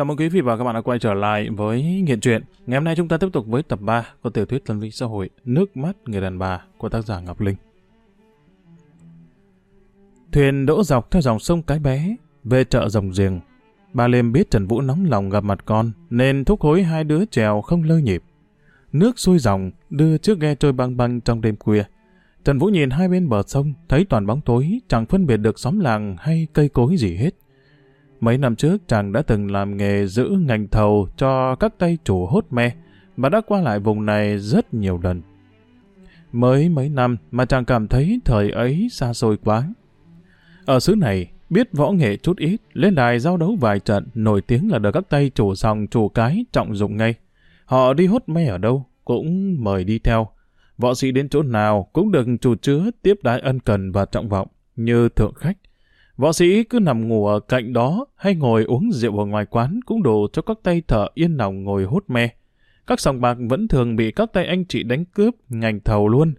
Chào mừng quý vị và các bạn đã quay trở lại với Nghiện Truyện. Ngày hôm nay chúng ta tiếp tục với tập 3 của tiểu thuyết tâm lý Xã Hội Nước mắt người đàn bà của tác giả Ngọc Linh. Thuyền đỗ dọc theo dòng sông Cái Bé, về chợ Rồng Giềng. Bà Liêm biết Trần Vũ nóng lòng gặp mặt con, nên thúc hối hai đứa trèo không lơ nhịp. Nước xuôi dòng, đưa chiếc ghe trôi băng băng trong đêm khuya. Trần Vũ nhìn hai bên bờ sông, thấy toàn bóng tối, chẳng phân biệt được xóm làng hay cây cối gì hết. Mấy năm trước chàng đã từng làm nghề giữ ngành thầu cho các tay chủ hốt me và đã qua lại vùng này rất nhiều lần. Mới mấy năm mà chàng cảm thấy thời ấy xa xôi quá. Ở xứ này, biết võ nghệ chút ít, lên đài giao đấu vài trận, nổi tiếng là được các tay chủ sòng chủ cái trọng dụng ngay. Họ đi hốt me ở đâu, cũng mời đi theo. Võ sĩ đến chỗ nào cũng được chủ chứa tiếp đái ân cần và trọng vọng, như thượng khách. Võ sĩ cứ nằm ngủ ở cạnh đó hay ngồi uống rượu ở ngoài quán cũng đủ cho các tay thợ yên lòng ngồi hút me. Các sòng bạc vẫn thường bị các tay anh chị đánh cướp ngành thầu luôn.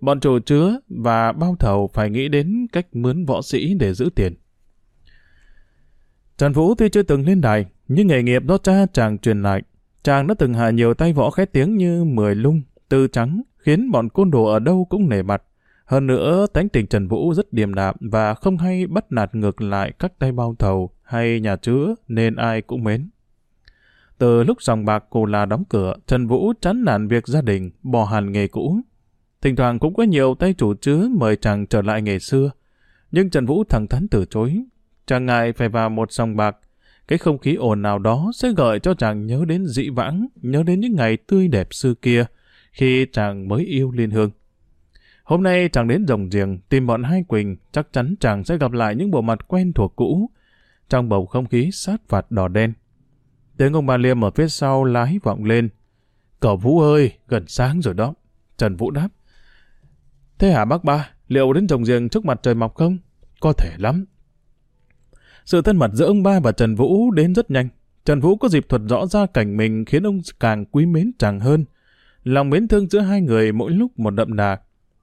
Bọn chủ chứa và bao thầu phải nghĩ đến cách mướn võ sĩ để giữ tiền. Trần Vũ tuy chưa từng lên đài, nhưng nghề nghiệp do cha chàng truyền lại. Chàng đã từng hạ nhiều tay võ khét tiếng như Mười Lung, Tư Trắng, khiến bọn côn đồ ở đâu cũng nể mặt. Hơn nữa, tánh tình Trần Vũ rất điềm đạm và không hay bắt nạt ngược lại các tay bao thầu hay nhà chứa nên ai cũng mến. Từ lúc dòng bạc cô là đóng cửa, Trần Vũ chán nản việc gia đình, bỏ hẳn nghề cũ. Thỉnh thoảng cũng có nhiều tay chủ chứa mời chàng trở lại nghề xưa. Nhưng Trần Vũ thẳng thắn từ chối. Chàng ngại phải vào một dòng bạc. Cái không khí ồn nào đó sẽ gợi cho chàng nhớ đến dị vãng, nhớ đến những ngày tươi đẹp xưa kia, khi chàng mới yêu Liên Hương. Hôm nay chàng đến rồng giềng tìm bọn hai Quỳnh, chắc chắn chàng sẽ gặp lại những bộ mặt quen thuộc cũ, trong bầu không khí sát phạt đỏ đen. Tiếng ông bà Liêm ở phía sau lái vọng lên. Cậu Vũ ơi, gần sáng rồi đó. Trần Vũ đáp. Thế hả bác ba, liệu đến rồng giềng trước mặt trời mọc không? Có thể lắm. Sự thân mật giữa ông ba và Trần Vũ đến rất nhanh. Trần Vũ có dịp thuật rõ ra cảnh mình khiến ông càng quý mến chàng hơn. Lòng mến thương giữa hai người mỗi lúc một đậm đà.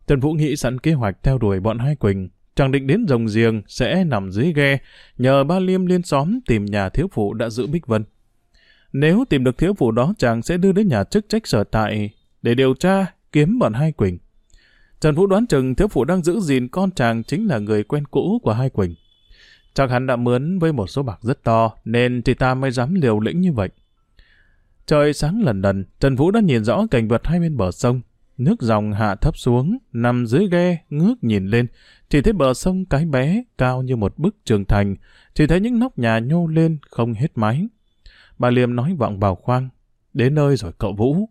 Trần Vũ nghĩ sẵn kế hoạch theo đuổi bọn hai Quỳnh. Chàng định đến rồng giềng sẽ nằm dưới ghe, nhờ ba liêm liên xóm tìm nhà thiếu phụ đã giữ Bích Vân. Nếu tìm được thiếu phụ đó chàng sẽ đưa đến nhà chức trách sở tại để điều tra, kiếm bọn hai Quỳnh. Trần Vũ đoán chừng thiếu phụ đang giữ gìn con chàng chính là người quen cũ của hai Quỳnh. Chắc hắn đã mướn với một số bạc rất to, nên chị ta mới dám liều lĩnh như vậy. Trời sáng lần lần, Trần Vũ đã nhìn rõ cảnh vật hai bên bờ sông. Nước dòng hạ thấp xuống, nằm dưới ghe, ngước nhìn lên, chỉ thấy bờ sông cái bé, cao như một bức trường thành, chỉ thấy những nóc nhà nhô lên, không hết mái. Bà Liêm nói vọng vào khoang, đến nơi rồi cậu Vũ.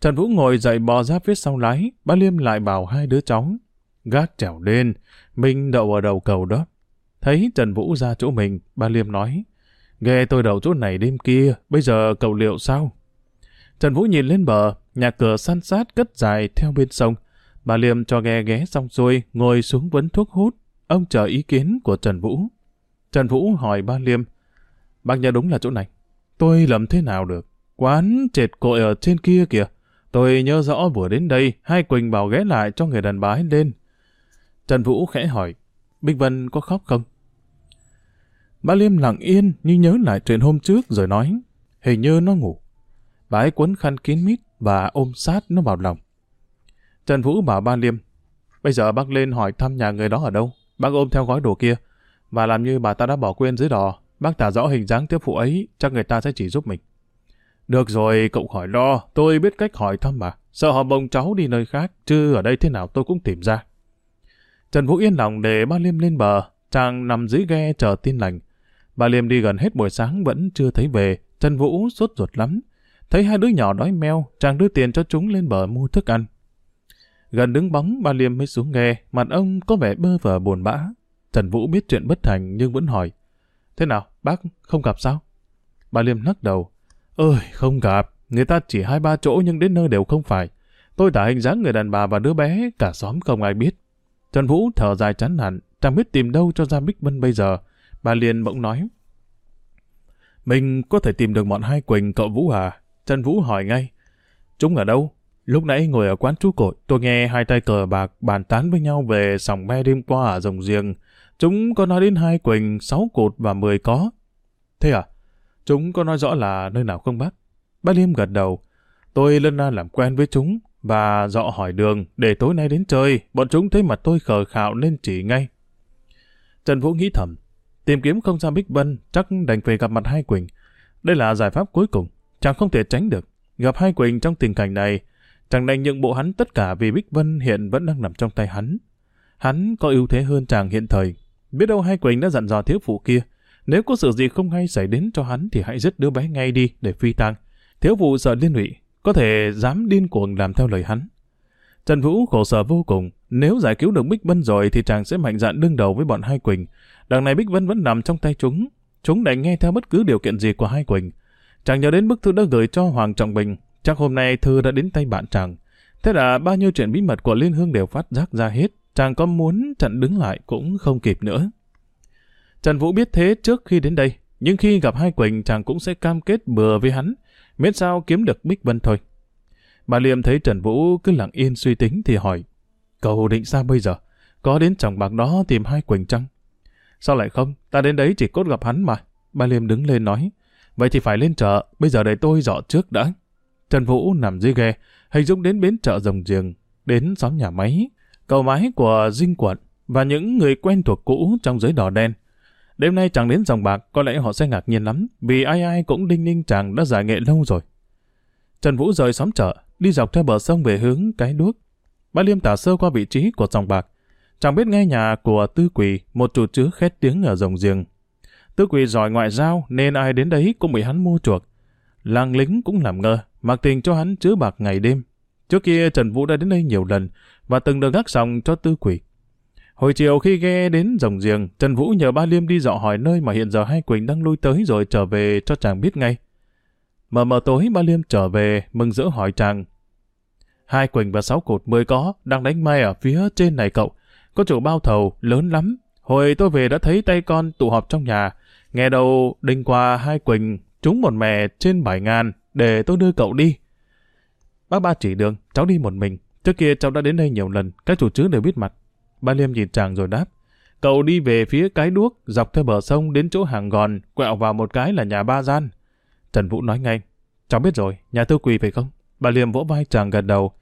Trần Vũ ngồi dậy bò ra phía sau lái, bà Liêm lại bảo hai đứa cháu. Gác trèo lên, mình đậu ở đầu cầu đó. Thấy Trần Vũ ra chỗ mình, bà Liêm nói, Ghe tôi đậu chỗ này đêm kia, bây giờ cậu liệu sao? Trần Vũ nhìn lên bờ, nhà cửa san sát cất dài theo bên sông. Bà Liêm cho ghe ghé xong xuôi, ngồi xuống vấn thuốc hút. Ông chờ ý kiến của Trần Vũ. Trần Vũ hỏi ba Liêm, bác nhớ đúng là chỗ này. Tôi lầm thế nào được? Quán trệt cội ở trên kia kìa. Tôi nhớ rõ vừa đến đây, hai Quỳnh bảo ghé lại cho người đàn bà ấy lên. Trần Vũ khẽ hỏi, Bích Vân có khóc không? Ba Liêm lặng yên như nhớ lại chuyện hôm trước rồi nói, hình như nó ngủ. Bà ấy quấn khăn kín mít và ôm sát nó vào lòng. Trần Vũ bảo ba Liêm, bây giờ bác lên hỏi thăm nhà người đó ở đâu, bác ôm theo gói đồ kia, và làm như bà ta đã bỏ quên dưới đò, bác tả rõ hình dáng tiếp phụ ấy, chắc người ta sẽ chỉ giúp mình. Được rồi, cậu khỏi lo, tôi biết cách hỏi thăm mà, sợ họ bồng cháu đi nơi khác, chứ ở đây thế nào tôi cũng tìm ra. Trần Vũ yên lòng để ba Liêm lên bờ, chàng nằm dưới ghe chờ tin lành. Ba Liêm đi gần hết buổi sáng vẫn chưa thấy về, Trần Vũ sốt ruột lắm, Thấy hai đứa nhỏ đói meo, chàng đưa tiền cho chúng lên bờ mua thức ăn. Gần đứng bóng, ba Liêm mới xuống nghe, mặt ông có vẻ bơ vờ buồn bã. Trần Vũ biết chuyện bất thành nhưng vẫn hỏi. Thế nào, bác không gặp sao? bà Liêm lắc đầu. Ơi, không gặp. Người ta chỉ hai ba chỗ nhưng đến nơi đều không phải. Tôi tả hình dáng người đàn bà và đứa bé, cả xóm không ai biết. Trần Vũ thở dài chán nản, chẳng biết tìm đâu cho ra Bích Vân bây giờ. Bà liền bỗng nói. Mình có thể tìm được bọn hai Quỳnh cậu Vũ à? Trần Vũ hỏi ngay. Chúng ở đâu? Lúc nãy ngồi ở quán chú cội, tôi nghe hai tay cờ bạc bàn tán với nhau về sòng me đêm qua ở rồng riêng. Chúng có nói đến hai quỳnh, sáu cột và mười có. Thế à? Chúng có nói rõ là nơi nào không bác? Liêm gật đầu. Tôi lân la làm quen với chúng và dọ hỏi đường để tối nay đến chơi. Bọn chúng thấy mặt tôi khờ khạo nên chỉ ngay. Trần Vũ nghĩ thầm. Tìm kiếm không ra Bích Vân chắc đành về gặp mặt hai Quỳnh. Đây là giải pháp cuối cùng. Chàng không thể tránh được. Gặp hai Quỳnh trong tình cảnh này, chàng đành nhượng bộ hắn tất cả vì Bích Vân hiện vẫn đang nằm trong tay hắn. Hắn có ưu thế hơn chàng hiện thời. Biết đâu hai Quỳnh đã dặn dò thiếu phụ kia. Nếu có sự gì không hay xảy đến cho hắn thì hãy giết đứa bé ngay đi để phi tang. Thiếu phụ sợ liên lụy, có thể dám điên cuồng làm theo lời hắn. Trần Vũ khổ sở vô cùng, nếu giải cứu được Bích Vân rồi thì chàng sẽ mạnh dạn đương đầu với bọn Hai Quỳnh. Đằng này Bích Vân vẫn nằm trong tay chúng, chúng đành nghe theo bất cứ điều kiện gì của Hai Quỳnh. Chàng nhớ đến bức thư đã gửi cho Hoàng Trọng Bình, chắc hôm nay thư đã đến tay bạn chàng. Thế là bao nhiêu chuyện bí mật của Liên Hương đều phát giác ra hết, chàng có muốn chặn đứng lại cũng không kịp nữa. Trần Vũ biết thế trước khi đến đây, nhưng khi gặp Hai Quỳnh chàng cũng sẽ cam kết bừa với hắn, miễn sao kiếm được Bích Vân thôi. Bà Liêm thấy Trần Vũ cứ lặng yên suy tính thì hỏi, cậu định sao bây giờ? Có đến chồng bạc đó tìm hai Quỳnh chăng? Sao lại không? Ta đến đấy chỉ cốt gặp hắn mà. Bà Liêm đứng lên nói, vậy thì phải lên chợ, bây giờ để tôi dọ trước đã. Trần Vũ nằm dưới ghe, hình dung đến bến chợ rồng giềng, đến xóm nhà máy, cầu máy của dinh quận và những người quen thuộc cũ trong giới đỏ đen. Đêm nay chẳng đến dòng bạc, có lẽ họ sẽ ngạc nhiên lắm, vì ai ai cũng đinh ninh chàng đã giải nghệ lâu rồi. Trần Vũ rời xóm chợ, đi dọc theo bờ sông về hướng cái đuốc. Ba Liêm tả sơ qua vị trí của dòng bạc. Chẳng biết ngay nhà của Tư Quỳ, một chủ chứa khét tiếng ở rồng giềng. Tư Quỳ giỏi ngoại giao nên ai đến đấy cũng bị hắn mua chuộc. Làng lính cũng làm ngơ, mặc tình cho hắn chứa bạc ngày đêm. Trước kia Trần Vũ đã đến đây nhiều lần và từng được gác sòng cho Tư Quỳ. Hồi chiều khi ghe đến rồng giềng, Trần Vũ nhờ ba Liêm đi dọ hỏi nơi mà hiện giờ hai Quỳnh đang lui tới rồi trở về cho chàng biết ngay. Mờ mờ tối ba Liêm trở về, mừng rỡ hỏi chàng. Hai Quỳnh và sáu cột mới có, đang đánh may ở phía trên này cậu. Có chỗ bao thầu, lớn lắm. Hồi tôi về đã thấy tay con tụ họp trong nhà. Nghe đầu đinh qua hai Quỳnh, trúng một mè trên bảy ngàn, để tôi đưa cậu đi. Bác ba chỉ đường, cháu đi một mình. Trước kia cháu đã đến đây nhiều lần, các chủ trướng đều biết mặt. Ba Liêm nhìn chàng rồi đáp. Cậu đi về phía cái đuốc, dọc theo bờ sông đến chỗ hàng gòn, quẹo vào một cái là nhà ba gian. Trần Vũ nói ngay. Cháu biết rồi, nhà tư quỳ phải không? Bà Liêm vỗ vai chàng gật đầu.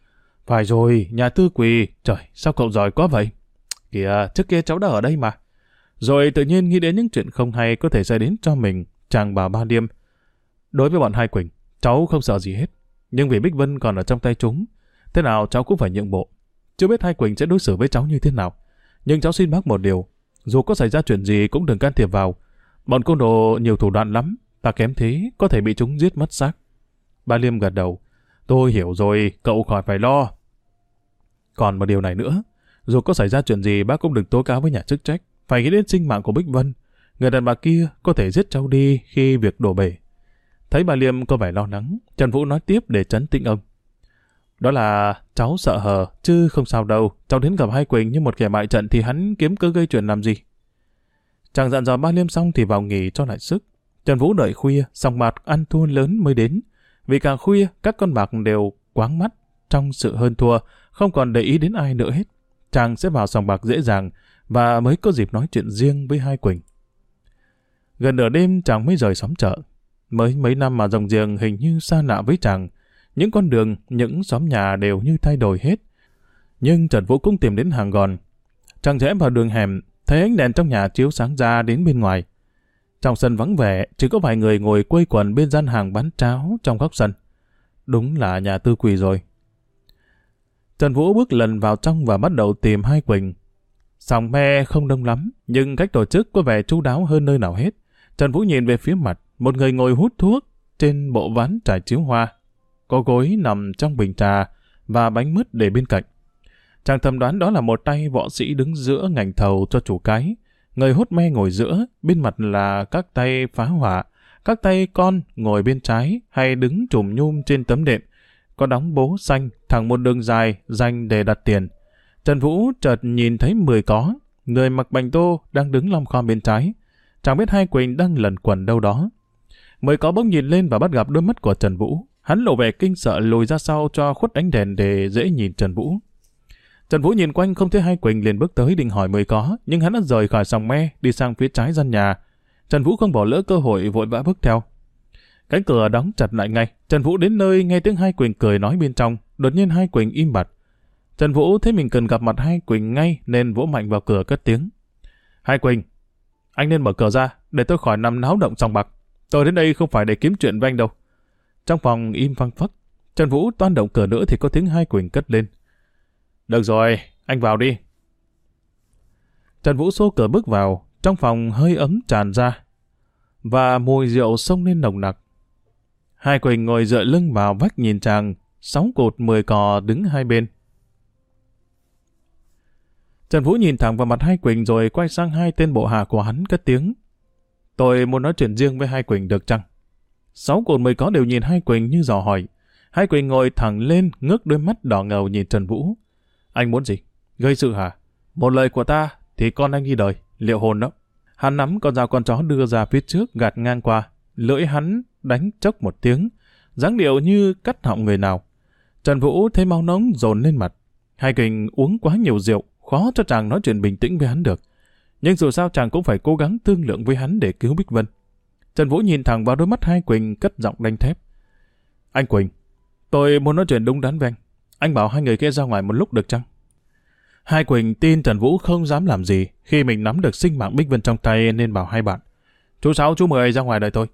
Phải rồi, nhà tư quỳ. Trời, sao cậu giỏi quá vậy? Kìa, trước kia cháu đã ở đây mà. Rồi tự nhiên nghĩ đến những chuyện không hay có thể xảy đến cho mình, chàng bảo ba Liêm. Đối với bọn hai Quỳnh, cháu không sợ gì hết. Nhưng vì Bích Vân còn ở trong tay chúng, thế nào cháu cũng phải nhượng bộ. Chưa biết hai Quỳnh sẽ đối xử với cháu như thế nào. Nhưng cháu xin bác một điều, dù có xảy ra chuyện gì cũng đừng can thiệp vào. Bọn côn đồ nhiều thủ đoạn lắm, ta kém thế, có thể bị chúng giết mất xác. Ba Liêm gật đầu. Tôi hiểu rồi, cậu khỏi phải lo. Còn một điều này nữa, dù có xảy ra chuyện gì bác cũng đừng tố cáo với nhà chức trách, phải nghĩ đến sinh mạng của Bích Vân. Người đàn bà kia có thể giết cháu đi khi việc đổ bể. Thấy bà Liêm có vẻ lo lắng, Trần Vũ nói tiếp để trấn tĩnh ông. Đó là cháu sợ hờ, chứ không sao đâu. Cháu đến gặp hai Quỳnh như một kẻ bại trận thì hắn kiếm cơ gây chuyện làm gì. Chàng dặn dò ba Liêm xong thì vào nghỉ cho lại sức. Trần Vũ đợi khuya, sòng bạc ăn thua lớn mới đến. Vì càng khuya, các con bạc đều quáng mắt trong sự hơn thua, không còn để ý đến ai nữa hết. Chàng sẽ vào sòng bạc dễ dàng và mới có dịp nói chuyện riêng với hai Quỳnh. Gần nửa đêm chàng mới rời xóm chợ. Mới mấy năm mà dòng giềng hình như xa lạ với chàng. Những con đường, những xóm nhà đều như thay đổi hết. Nhưng Trần Vũ cũng tìm đến hàng gòn. Chàng rẽ vào đường hẻm, thấy ánh đèn trong nhà chiếu sáng ra đến bên ngoài. Trong sân vắng vẻ, chỉ có vài người ngồi quây quần bên gian hàng bán cháo trong góc sân. Đúng là nhà tư quỷ rồi. Trần Vũ bước lần vào trong và bắt đầu tìm hai Quỳnh. Sòng me không đông lắm, nhưng cách tổ chức có vẻ chu đáo hơn nơi nào hết. Trần Vũ nhìn về phía mặt, một người ngồi hút thuốc trên bộ ván trải chiếu hoa. Có gối nằm trong bình trà và bánh mứt để bên cạnh. Chàng thầm đoán đó là một tay võ sĩ đứng giữa ngành thầu cho chủ cái. Người hút me ngồi giữa, bên mặt là các tay phá hỏa, các tay con ngồi bên trái hay đứng trùm nhum trên tấm đệm. Có đóng bố xanh, thẳng một đường dài, dành để đặt tiền. Trần Vũ chợt nhìn thấy mười có, người mặc bành tô đang đứng long khom bên trái. Chẳng biết hai Quỳnh đang lẩn quẩn đâu đó. Mười có bỗng nhìn lên và bắt gặp đôi mắt của Trần Vũ. Hắn lộ vẻ kinh sợ lùi ra sau cho khuất ánh đèn để dễ nhìn Trần Vũ. Trần Vũ nhìn quanh không thấy hai Quỳnh liền bước tới định hỏi mười có, nhưng hắn đã rời khỏi sòng me, đi sang phía trái gian nhà. Trần Vũ không bỏ lỡ cơ hội vội vã bước theo. Cánh cửa đóng chặt lại ngay. Trần Vũ đến nơi nghe tiếng Hai Quỳnh cười nói bên trong. Đột nhiên Hai Quỳnh im bặt. Trần Vũ thấy mình cần gặp mặt Hai Quỳnh ngay nên vỗ mạnh vào cửa cất tiếng. Hai Quỳnh, anh nên mở cửa ra để tôi khỏi nằm náo động sòng bạc. Tôi đến đây không phải để kiếm chuyện với anh đâu. Trong phòng im phăng phắc. Trần Vũ toan động cửa nữa thì có tiếng Hai Quỳnh cất lên. Được rồi, anh vào đi. Trần Vũ xô cửa bước vào, trong phòng hơi ấm tràn ra, và mùi rượu sông lên nồng nặc. Hai Quỳnh ngồi dựa lưng vào vách nhìn chàng, sáu cột mười cò đứng hai bên. Trần Vũ nhìn thẳng vào mặt Hai Quỳnh rồi quay sang hai tên bộ hạ của hắn cất tiếng. Tôi muốn nói chuyện riêng với Hai Quỳnh được chăng? Sáu cột mười có đều nhìn Hai Quỳnh như dò hỏi. Hai Quỳnh ngồi thẳng lên, ngước đôi mắt đỏ ngầu nhìn Trần Vũ. Anh muốn gì? Gây sự hả? Một lời của ta thì con anh đi đời, liệu hồn đó. Hắn nắm con dao con chó đưa ra phía trước gạt ngang qua. Lưỡi hắn đánh chốc một tiếng, dáng điệu như cắt họng người nào. Trần Vũ thấy máu nóng dồn lên mặt. Hai Quỳnh uống quá nhiều rượu, khó cho chàng nói chuyện bình tĩnh với hắn được. Nhưng dù sao chàng cũng phải cố gắng thương lượng với hắn để cứu Bích Vân. Trần Vũ nhìn thẳng vào đôi mắt hai Quỳnh cất giọng đanh thép. Anh Quỳnh, tôi muốn nói chuyện đúng đắn với anh. Anh bảo hai người kia ra ngoài một lúc được chăng? Hai Quỳnh tin Trần Vũ không dám làm gì khi mình nắm được sinh mạng Bích Vân trong tay nên bảo hai bạn. Chú Sáu, chú Mười ra ngoài đợi tôi.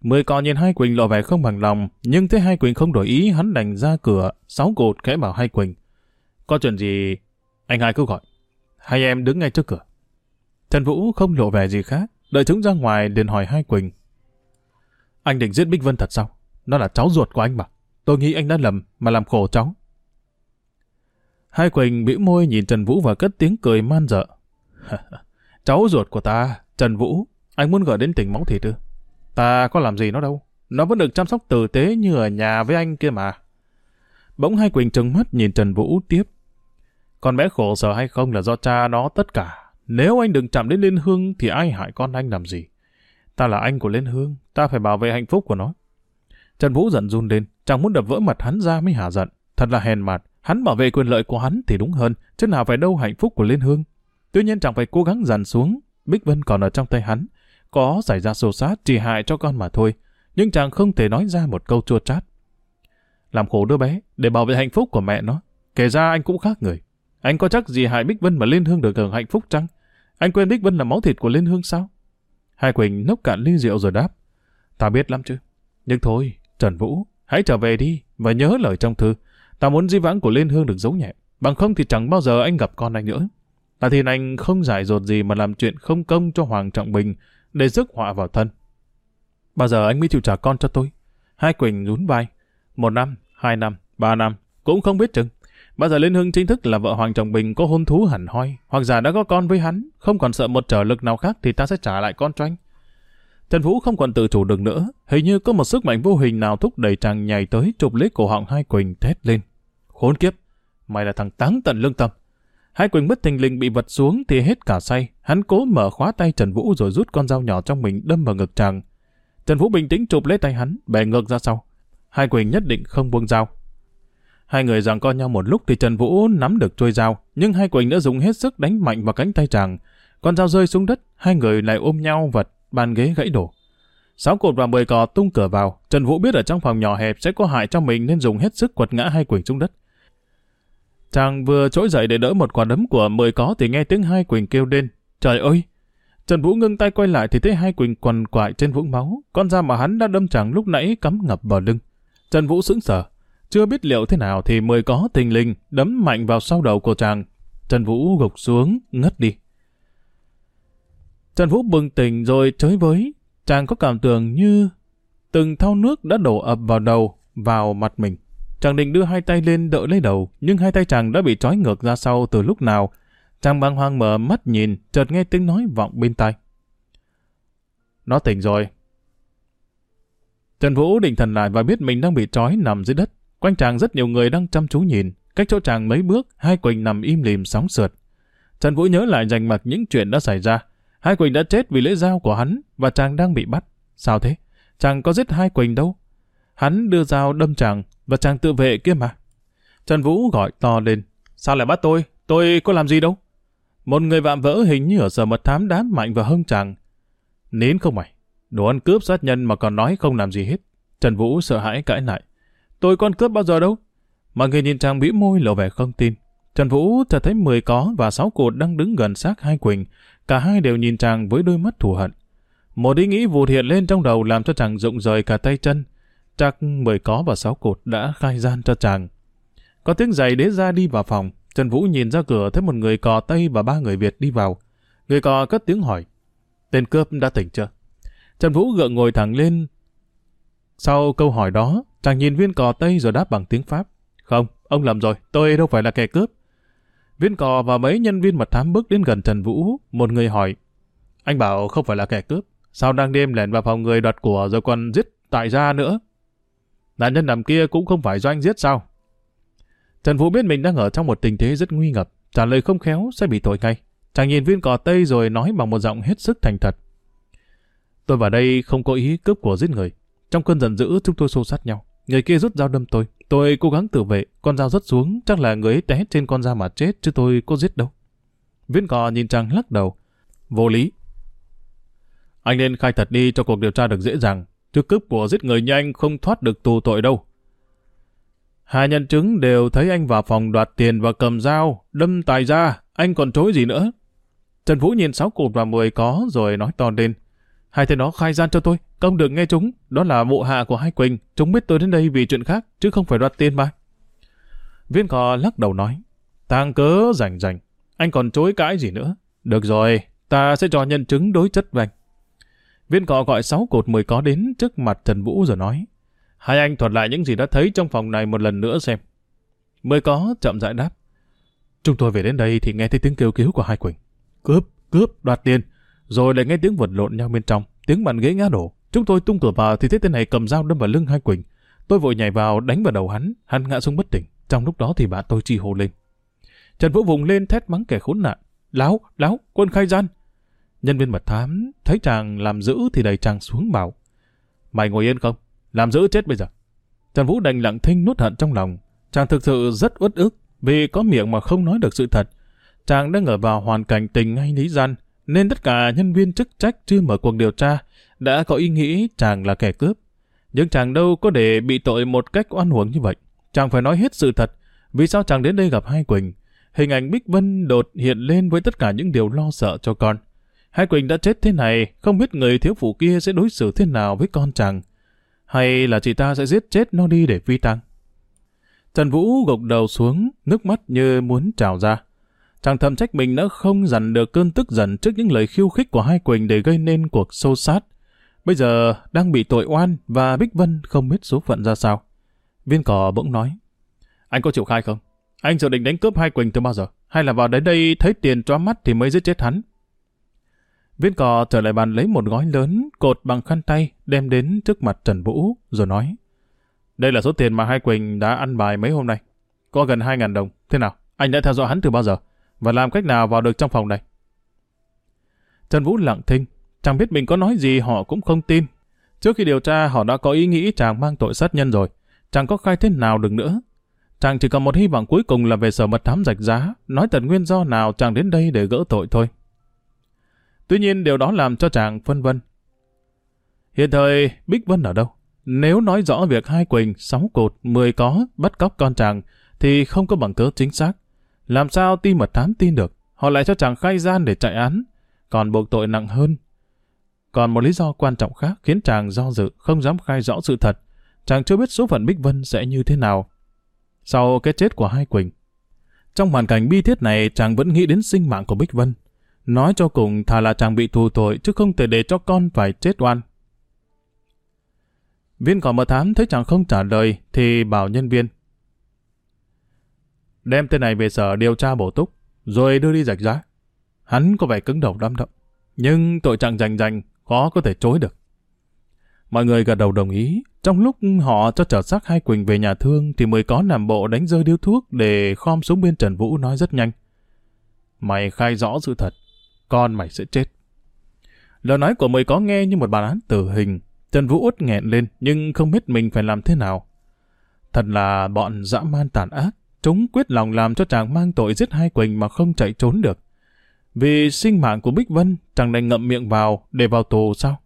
Mười còn nhìn hai Quỳnh lộ vẻ không bằng lòng, nhưng thấy hai Quỳnh không đổi ý hắn đành ra cửa, sáu cột khẽ bảo hai Quỳnh. Có chuyện gì anh hai cứ gọi. Hai em đứng ngay trước cửa. Trần Vũ không lộ vẻ gì khác, đợi chúng ra ngoài liền hỏi hai Quỳnh. Anh định giết Bích Vân thật sao? Nó là cháu ruột của anh mà. Tôi nghĩ anh đã lầm mà làm khổ cháu. Hai Quỳnh bĩu môi nhìn Trần Vũ và cất tiếng cười man dợ. cháu ruột của ta, Trần Vũ, anh muốn gửi đến tỉnh máu thịt ư? Ta có làm gì nó đâu. Nó vẫn được chăm sóc tử tế như ở nhà với anh kia mà. Bỗng hai Quỳnh trừng mắt nhìn Trần Vũ tiếp. Con bé khổ sở hay không là do cha nó tất cả. Nếu anh đừng chạm đến Liên Hương thì ai hại con anh làm gì? Ta là anh của Liên Hương, ta phải bảo vệ hạnh phúc của nó. Trần Vũ giận run lên, chẳng muốn đập vỡ mặt hắn ra mới hả giận. Thật là hèn mặt, hắn bảo vệ quyền lợi của hắn thì đúng hơn, chứ nào phải đâu hạnh phúc của Liên Hương. Tuy nhiên chẳng phải cố gắng dằn xuống, Bích Vân còn ở trong tay hắn. Có xảy ra xô xát chỉ hại cho con mà thôi, nhưng chàng không thể nói ra một câu chua chát. Làm khổ đứa bé, để bảo vệ hạnh phúc của mẹ nó. Kể ra anh cũng khác người. Anh có chắc gì hại Bích Vân mà Liên Hương được hưởng hạnh phúc chăng? Anh quên Bích Vân là máu thịt của Liên Hương sao? Hai Quỳnh nốc cạn ly rượu rồi đáp. Ta biết lắm chứ. Nhưng thôi, Trần Vũ, hãy trở về đi và nhớ lời trong thư. Ta muốn di vãng của Liên Hương được giấu nhẹ. Bằng không thì chẳng bao giờ anh gặp con anh nữa. Ta thì anh không giải dột gì mà làm chuyện không công cho Hoàng Trọng Bình để rước họa vào thân. Bao giờ anh mới chịu trả con cho tôi? Hai Quỳnh nhún vai. Một năm, hai năm, ba năm, cũng không biết chừng bây giờ Liên Hương chính thức là vợ Hoàng Trọng Bình có hôn thú hẳn hoi, hoàng giả đã có con với hắn, không còn sợ một trở lực nào khác thì ta sẽ trả lại con cho anh. Trần Vũ không còn tự chủ được nữa, hình như có một sức mạnh vô hình nào thúc đẩy chàng nhảy tới chụp lấy cổ họng hai Quỳnh thét lên. Khốn kiếp, mày là thằng táng tận lương tâm. Hai Quỳnh bất thình lình bị vật xuống thì hết cả say, hắn cố mở khóa tay Trần Vũ rồi rút con dao nhỏ trong mình đâm vào ngực chàng. Trần Vũ bình tĩnh chụp lấy tay hắn, bẻ ngược ra sau. Hai Quỳnh nhất định không buông dao. Hai người giằng co nhau một lúc thì Trần Vũ nắm được trôi dao, nhưng hai Quỳnh đã dùng hết sức đánh mạnh vào cánh tay chàng. Con dao rơi xuống đất, hai người lại ôm nhau vật, bàn ghế gãy đổ. Sáu cột và mười cò tung cửa vào, Trần Vũ biết ở trong phòng nhỏ hẹp sẽ có hại cho mình nên dùng hết sức quật ngã hai Quỳnh xuống đất. Chàng vừa trỗi dậy để đỡ một quả đấm của mười có thì nghe tiếng hai Quỳnh kêu lên. Trời ơi! Trần Vũ ngưng tay quay lại thì thấy hai Quỳnh quằn quại trên vũng máu. Con dao mà hắn đã đâm chàng lúc nãy cắm ngập vào lưng. Trần Vũ sững sờ. Chưa biết liệu thế nào thì mười có tình linh đấm mạnh vào sau đầu của chàng. Trần Vũ gục xuống, ngất đi. Trần Vũ bừng tỉnh rồi chới với. Chàng có cảm tưởng như từng thau nước đã đổ ập vào đầu, vào mặt mình. Chàng định đưa hai tay lên đỡ lấy đầu, nhưng hai tay chàng đã bị trói ngược ra sau từ lúc nào. Chàng băng hoang mở mắt nhìn, chợt nghe tiếng nói vọng bên tai. Nó tỉnh rồi. Trần Vũ định thần lại và biết mình đang bị trói nằm dưới đất. Quanh chàng rất nhiều người đang chăm chú nhìn. Cách chỗ chàng mấy bước, hai Quỳnh nằm im lìm sóng sượt. Trần Vũ nhớ lại rành mạch những chuyện đã xảy ra. Hai Quỳnh đã chết vì lễ giao của hắn và chàng đang bị bắt. Sao thế? Chàng có giết hai Quỳnh đâu. Hắn đưa dao đâm chàng và chàng tự vệ kia mà. Trần Vũ gọi to lên. Sao lại bắt tôi? Tôi có làm gì đâu? Một người vạm vỡ hình như ở sở mật thám đám mạnh và hưng chàng. Nín không mày. Đồ ăn cướp sát nhân mà còn nói không làm gì hết. Trần Vũ sợ hãi cãi lại. Tôi con cướp bao giờ đâu? Mọi người nhìn chàng bĩu môi lộ vẻ không tin. Trần Vũ chợt thấy 10 có và 6 cột đang đứng gần xác hai Quỳnh. Cả hai đều nhìn chàng với đôi mắt thù hận. Một ý nghĩ vụt hiện lên trong đầu làm cho chàng rụng rời cả tay chân. Chắc 10 có và 6 cột đã khai gian cho chàng. Có tiếng giày đế ra đi vào phòng. Trần Vũ nhìn ra cửa thấy một người cò Tây và ba người Việt đi vào. Người cò cất tiếng hỏi. Tên cướp đã tỉnh chưa? Trần Vũ gượng ngồi thẳng lên. Sau câu hỏi đó, chàng nhìn viên cò Tây rồi đáp bằng tiếng Pháp. Không, ông lầm rồi, tôi đâu phải là kẻ cướp. Viên cò và mấy nhân viên mật thám bước đến gần Trần Vũ, một người hỏi. Anh bảo không phải là kẻ cướp, sao đang đêm lẻn vào phòng người đoạt của rồi còn giết tại gia nữa? Nạn nhân nằm kia cũng không phải do anh giết sao? Trần Vũ biết mình đang ở trong một tình thế rất nguy ngập, trả lời không khéo sẽ bị tội ngay. Chàng nhìn viên cò tây rồi nói bằng một giọng hết sức thành thật. Tôi vào đây không có ý cướp của giết người. Trong cơn giận dữ chúng tôi xô sát nhau. Người kia rút dao đâm tôi. Tôi cố gắng tự vệ, con dao rớt xuống, chắc là người ấy té trên con dao mà chết chứ tôi có giết đâu. Viên cò nhìn chàng lắc đầu. Vô lý. Anh nên khai thật đi cho cuộc điều tra được dễ dàng. Chứ cướp của giết người như anh không thoát được tù tội đâu. Hai nhân chứng đều thấy anh vào phòng đoạt tiền và cầm dao, đâm tài ra, anh còn chối gì nữa. Trần Vũ nhìn sáu cột và mười có rồi nói to lên. Hai tên đó khai gian cho tôi, công được nghe chúng, đó là bộ hạ của hai Quỳnh, chúng biết tôi đến đây vì chuyện khác, chứ không phải đoạt tiền mà. Viên cò lắc đầu nói, tang cớ rảnh rảnh, anh còn chối cãi gì nữa. Được rồi, ta sẽ cho nhân chứng đối chất với. Viên cò gọi sáu cột mười có đến trước mặt Trần Vũ rồi nói, hai anh thuật lại những gì đã thấy trong phòng này một lần nữa xem. Mười có chậm rãi đáp, chúng tôi về đến đây thì nghe thấy tiếng kêu cứu của hai Quỳnh. Cướp, cướp, đoạt tiền, rồi lại nghe tiếng vật lộn nhau bên trong, tiếng bàn ghế ngã đổ. Chúng tôi tung cửa vào thì thấy tên này cầm dao đâm vào lưng hai Quỳnh. Tôi vội nhảy vào đánh vào đầu hắn, hắn ngã xuống bất tỉnh. Trong lúc đó thì bạn tôi chi hô lên. Trần Vũ vùng lên thét mắng kẻ khốn nạn. Láo, láo, quân khai gian. Nhân viên mật thám thấy chàng làm giữ thì đẩy chàng xuống bảo. Mày ngồi yên không? Làm giữ chết bây giờ. Trần Vũ đành lặng thinh nuốt hận trong lòng. Chàng thực sự rất uất ức vì có miệng mà không nói được sự thật. Chàng đang ở vào hoàn cảnh tình ngay lý gian, nên tất cả nhân viên chức trách chưa mở cuộc điều tra đã có ý nghĩ chàng là kẻ cướp. Nhưng chàng đâu có để bị tội một cách oan uổng như vậy. Chàng phải nói hết sự thật. Vì sao chàng đến đây gặp Hai Quỳnh? Hình ảnh Bích Vân đột hiện lên với tất cả những điều lo sợ cho con. Hai Quỳnh đã chết thế này, không biết người thiếu phụ kia sẽ đối xử thế nào với con chàng. Hay là chị ta sẽ giết chết nó đi để phi tăng? Trần Vũ gục đầu xuống, nước mắt như muốn trào ra. Chàng thầm trách mình đã không dằn được cơn tức giận trước những lời khiêu khích của hai Quỳnh để gây nên cuộc sâu sát. Bây giờ đang bị tội oan và Bích Vân không biết số phận ra sao. Viên cỏ bỗng nói. Anh có chịu khai không? Anh dự định đánh cướp hai Quỳnh từ bao giờ? Hay là vào đến đây thấy tiền cho mắt thì mới giết chết hắn? Viên cò trở lại bàn lấy một gói lớn, cột bằng khăn tay, đem đến trước mặt Trần Vũ, rồi nói. Đây là số tiền mà hai Quỳnh đã ăn bài mấy hôm nay. Có gần 2.000 đồng. Thế nào? Anh đã theo dõi hắn từ bao giờ? Và làm cách nào vào được trong phòng này? Trần Vũ lặng thinh. Chẳng biết mình có nói gì họ cũng không tin. Trước khi điều tra họ đã có ý nghĩ chàng mang tội sát nhân rồi. Chẳng có khai thế nào được nữa. Chàng chỉ còn một hy vọng cuối cùng là về sở mật thám rạch giá, nói tận nguyên do nào chàng đến đây để gỡ tội thôi. Tuy nhiên điều đó làm cho chàng phân vân. Hiện thời Bích Vân ở đâu? Nếu nói rõ việc hai Quỳnh, sáu cột, mười có, bắt cóc con chàng, thì không có bằng cớ chính xác. Làm sao ti mật thám tin được? Họ lại cho chàng khai gian để chạy án, còn buộc tội nặng hơn. Còn một lý do quan trọng khác khiến chàng do dự, không dám khai rõ sự thật. Chàng chưa biết số phận Bích Vân sẽ như thế nào. Sau cái chết của hai Quỳnh, trong hoàn cảnh bi thiết này chàng vẫn nghĩ đến sinh mạng của Bích Vân. Nói cho cùng thà là chàng bị thù tội chứ không thể để cho con phải chết oan. Viên cỏ mật thám thấy chàng không trả lời thì bảo nhân viên. Đem tên này về sở điều tra bổ túc, rồi đưa đi rạch giá. Hắn có vẻ cứng đầu đâm động, nhưng tội trạng rành rành khó có thể chối được. Mọi người gật đầu đồng ý. Trong lúc họ cho trở xác hai Quỳnh về nhà thương thì mới có làm bộ đánh rơi điếu thuốc để khom xuống bên Trần Vũ nói rất nhanh. Mày khai rõ sự thật, con mày sẽ chết. Lời nói của mười có nghe như một bản án tử hình. Trần Vũ út nghẹn lên nhưng không biết mình phải làm thế nào. Thật là bọn dã man tàn ác. Chúng quyết lòng làm cho chàng mang tội giết hai Quỳnh mà không chạy trốn được. Vì sinh mạng của Bích Vân, chàng đành ngậm miệng vào để vào tù sao?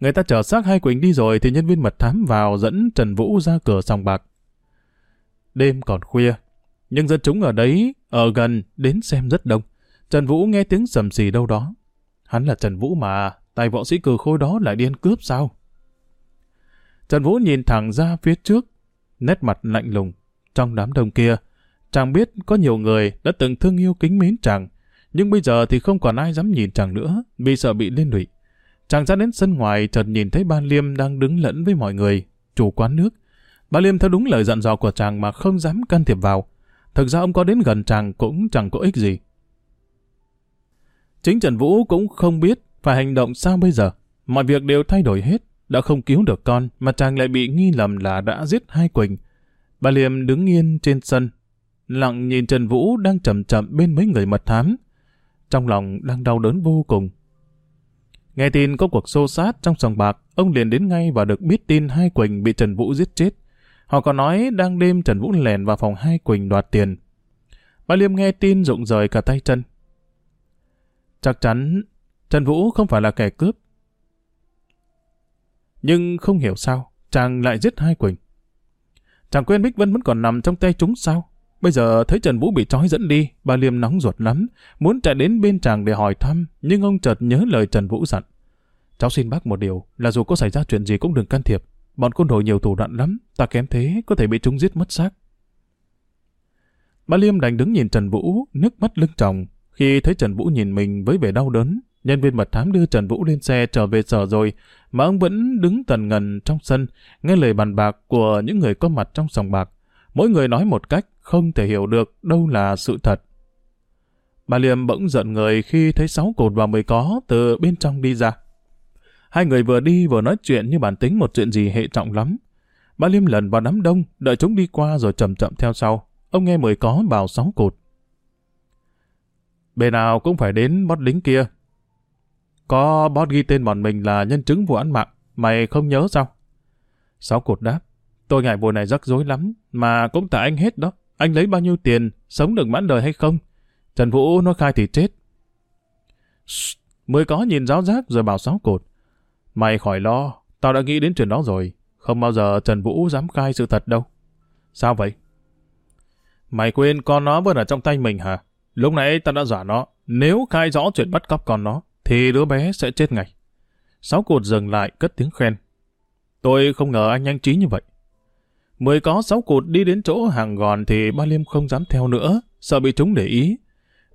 Người ta chở xác hai Quỳnh đi rồi thì nhân viên mật thám vào dẫn Trần Vũ ra cửa sòng bạc. Đêm còn khuya, nhưng dân chúng ở đấy, ở gần, đến xem rất đông. Trần Vũ nghe tiếng sầm xì đâu đó. Hắn là Trần Vũ mà, tài võ sĩ cử khôi đó lại điên cướp sao? Trần Vũ nhìn thẳng ra phía trước, nét mặt lạnh lùng. Trong đám đông kia, chàng biết có nhiều người đã từng thương yêu kính mến chàng, nhưng bây giờ thì không còn ai dám nhìn chàng nữa, vì sợ bị liên lụy. Chàng ra đến sân ngoài chợt nhìn thấy ba Liêm đang đứng lẫn với mọi người, chủ quán nước. Ba Liêm theo đúng lời dặn dò của chàng mà không dám can thiệp vào. Thực ra ông có đến gần chàng cũng chẳng có ích gì. Chính Trần Vũ cũng không biết phải hành động sao bây giờ. Mọi việc đều thay đổi hết. Đã không cứu được con mà chàng lại bị nghi lầm là đã giết hai Quỳnh. Bà Liêm đứng yên trên sân, lặng nhìn Trần Vũ đang chậm chậm bên mấy người mật thám. Trong lòng đang đau đớn vô cùng. Nghe tin có cuộc xô sát trong sòng bạc, ông liền đến ngay và được biết tin hai Quỳnh bị Trần Vũ giết chết. Họ còn nói đang đêm Trần Vũ lèn vào phòng hai Quỳnh đoạt tiền. Bà Liêm nghe tin rụng rời cả tay chân. Chắc chắn Trần Vũ không phải là kẻ cướp. Nhưng không hiểu sao, chàng lại giết hai Quỳnh. Chẳng quên Bích Vân vẫn còn nằm trong tay chúng sao? Bây giờ thấy Trần Vũ bị trói dẫn đi, bà Liêm nóng ruột lắm, muốn chạy đến bên chàng để hỏi thăm, nhưng ông chợt nhớ lời Trần Vũ dặn. Cháu xin bác một điều, là dù có xảy ra chuyện gì cũng đừng can thiệp. Bọn côn đồ nhiều thủ đoạn lắm, ta kém thế, có thể bị chúng giết mất xác. Bà Liêm đành đứng nhìn Trần Vũ, nước mắt lưng tròng. Khi thấy Trần Vũ nhìn mình với vẻ đau đớn, nhân viên mật thám đưa Trần Vũ lên xe trở về sở rồi, mà ông vẫn đứng tần ngần trong sân, nghe lời bàn bạc của những người có mặt trong sòng bạc. Mỗi người nói một cách, không thể hiểu được đâu là sự thật. Bà Liêm bỗng giận người khi thấy sáu cột và mười có từ bên trong đi ra. Hai người vừa đi vừa nói chuyện như bản tính một chuyện gì hệ trọng lắm. Bà Liêm lần vào đám đông, đợi chúng đi qua rồi chậm chậm theo sau. Ông nghe mười có bảo sáu cột. Bề nào cũng phải đến bót lính kia. Có bót ghi tên bọn mình là nhân chứng vụ án mạng, mày không nhớ sao? Sáu cột đáp. Tôi ngại vụ này rắc rối lắm, mà cũng tại anh hết đó. Anh lấy bao nhiêu tiền, sống được mãn đời hay không? Trần Vũ nói khai thì chết. Mới có nhìn giáo giác rồi bảo sáu cột. Mày khỏi lo, tao đã nghĩ đến chuyện đó rồi. Không bao giờ Trần Vũ dám khai sự thật đâu. Sao vậy? Mày quên con nó vẫn ở trong tay mình hả? Lúc nãy tao đã dọa nó, nếu khai rõ chuyện bắt cóc con nó, thì đứa bé sẽ chết ngay. Sáu cột dừng lại cất tiếng khen. Tôi không ngờ anh nhanh trí như vậy. Mới có sáu cột đi đến chỗ hàng gòn thì ba Liêm không dám theo nữa, sợ bị chúng để ý.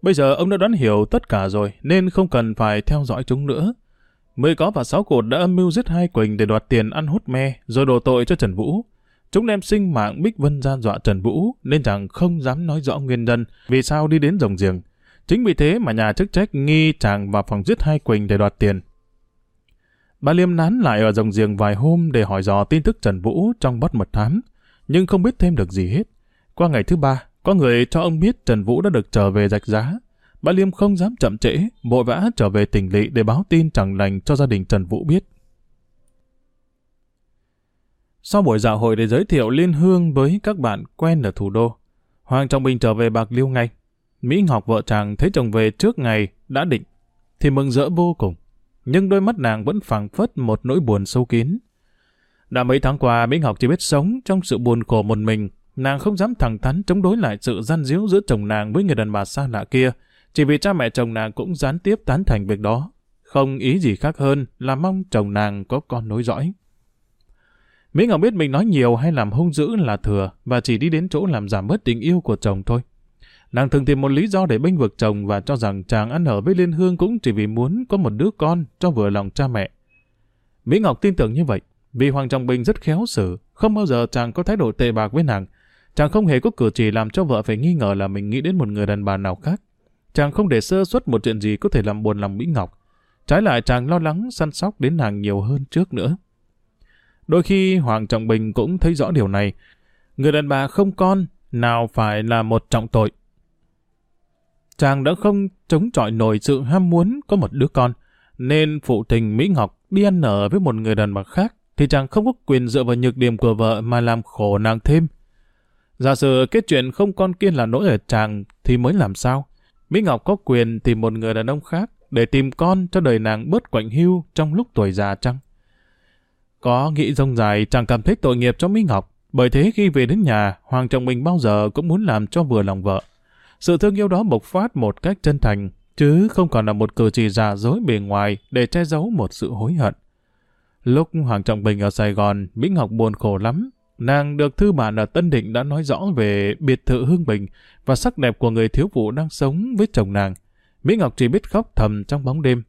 Bây giờ ông đã đoán hiểu tất cả rồi, nên không cần phải theo dõi chúng nữa. Mới có và sáu cột đã âm mưu giết hai Quỳnh để đoạt tiền ăn hút me, rồi đổ tội cho Trần Vũ. Chúng đem sinh mạng Bích Vân gian dọa Trần Vũ, nên chẳng không dám nói rõ nguyên nhân vì sao đi đến rồng giềng. Chính vì thế mà nhà chức trách nghi chàng vào phòng giết hai Quỳnh để đoạt tiền. Bà Liêm nán lại ở rồng giềng vài hôm để hỏi dò tin tức Trần Vũ trong bót mật thám nhưng không biết thêm được gì hết. Qua ngày thứ ba, có người cho ông biết Trần Vũ đã được trở về rạch giá. Bà Liêm không dám chậm trễ, vội vã trở về tỉnh lỵ để báo tin chẳng lành cho gia đình Trần Vũ biết. Sau buổi dạo hội để giới thiệu Liên Hương với các bạn quen ở thủ đô, Hoàng Trọng Bình trở về Bạc Liêu ngay. Mỹ Ngọc vợ chàng thấy chồng về trước ngày đã định, thì mừng rỡ vô cùng. Nhưng đôi mắt nàng vẫn phảng phất một nỗi buồn sâu kín. Đã mấy tháng qua, Mỹ Ngọc chỉ biết sống trong sự buồn khổ một mình. Nàng không dám thẳng thắn chống đối lại sự gian díu giữa chồng nàng với người đàn bà xa lạ kia, chỉ vì cha mẹ chồng nàng cũng gián tiếp tán thành việc đó. Không ý gì khác hơn là mong chồng nàng có con nối dõi. Mỹ Ngọc biết mình nói nhiều hay làm hung dữ là thừa và chỉ đi đến chỗ làm giảm bớt tình yêu của chồng thôi. Nàng thường tìm một lý do để bênh vực chồng và cho rằng chàng ăn ở với Liên Hương cũng chỉ vì muốn có một đứa con cho vừa lòng cha mẹ. Mỹ Ngọc tin tưởng như vậy, vì Hoàng Trọng Bình rất khéo xử, không bao giờ chàng có thái độ tệ bạc với nàng. Chàng không hề có cử chỉ làm cho vợ phải nghi ngờ là mình nghĩ đến một người đàn bà nào khác. Chàng không để sơ suất một chuyện gì có thể làm buồn lòng Mỹ Ngọc. Trái lại chàng lo lắng săn sóc đến nàng nhiều hơn trước nữa. Đôi khi Hoàng Trọng Bình cũng thấy rõ điều này. Người đàn bà không con, nào phải là một trọng tội. Chàng đã không chống chọi nổi sự ham muốn có một đứa con, nên phụ tình Mỹ Ngọc đi ăn nở với một người đàn bà khác thì chàng không có quyền dựa vào nhược điểm của vợ mà làm khổ nàng thêm. Giả sử kết chuyện không con kia là lỗi ở chàng thì mới làm sao? Mỹ Ngọc có quyền tìm một người đàn ông khác để tìm con cho đời nàng bớt quạnh hưu trong lúc tuổi già chăng? Có nghĩ rông dài chàng cảm thấy tội nghiệp cho Mỹ Ngọc, bởi thế khi về đến nhà, Hoàng chồng mình bao giờ cũng muốn làm cho vừa lòng vợ. Sự thương yêu đó bộc phát một cách chân thành, chứ không còn là một cử chỉ giả dối bề ngoài để che giấu một sự hối hận. Lúc Hoàng Trọng Bình ở Sài Gòn, Mỹ Ngọc buồn khổ lắm. Nàng được thư bản ở Tân Định đã nói rõ về biệt thự Hương Bình và sắc đẹp của người thiếu phụ đang sống với chồng nàng. Mỹ Ngọc chỉ biết khóc thầm trong bóng đêm.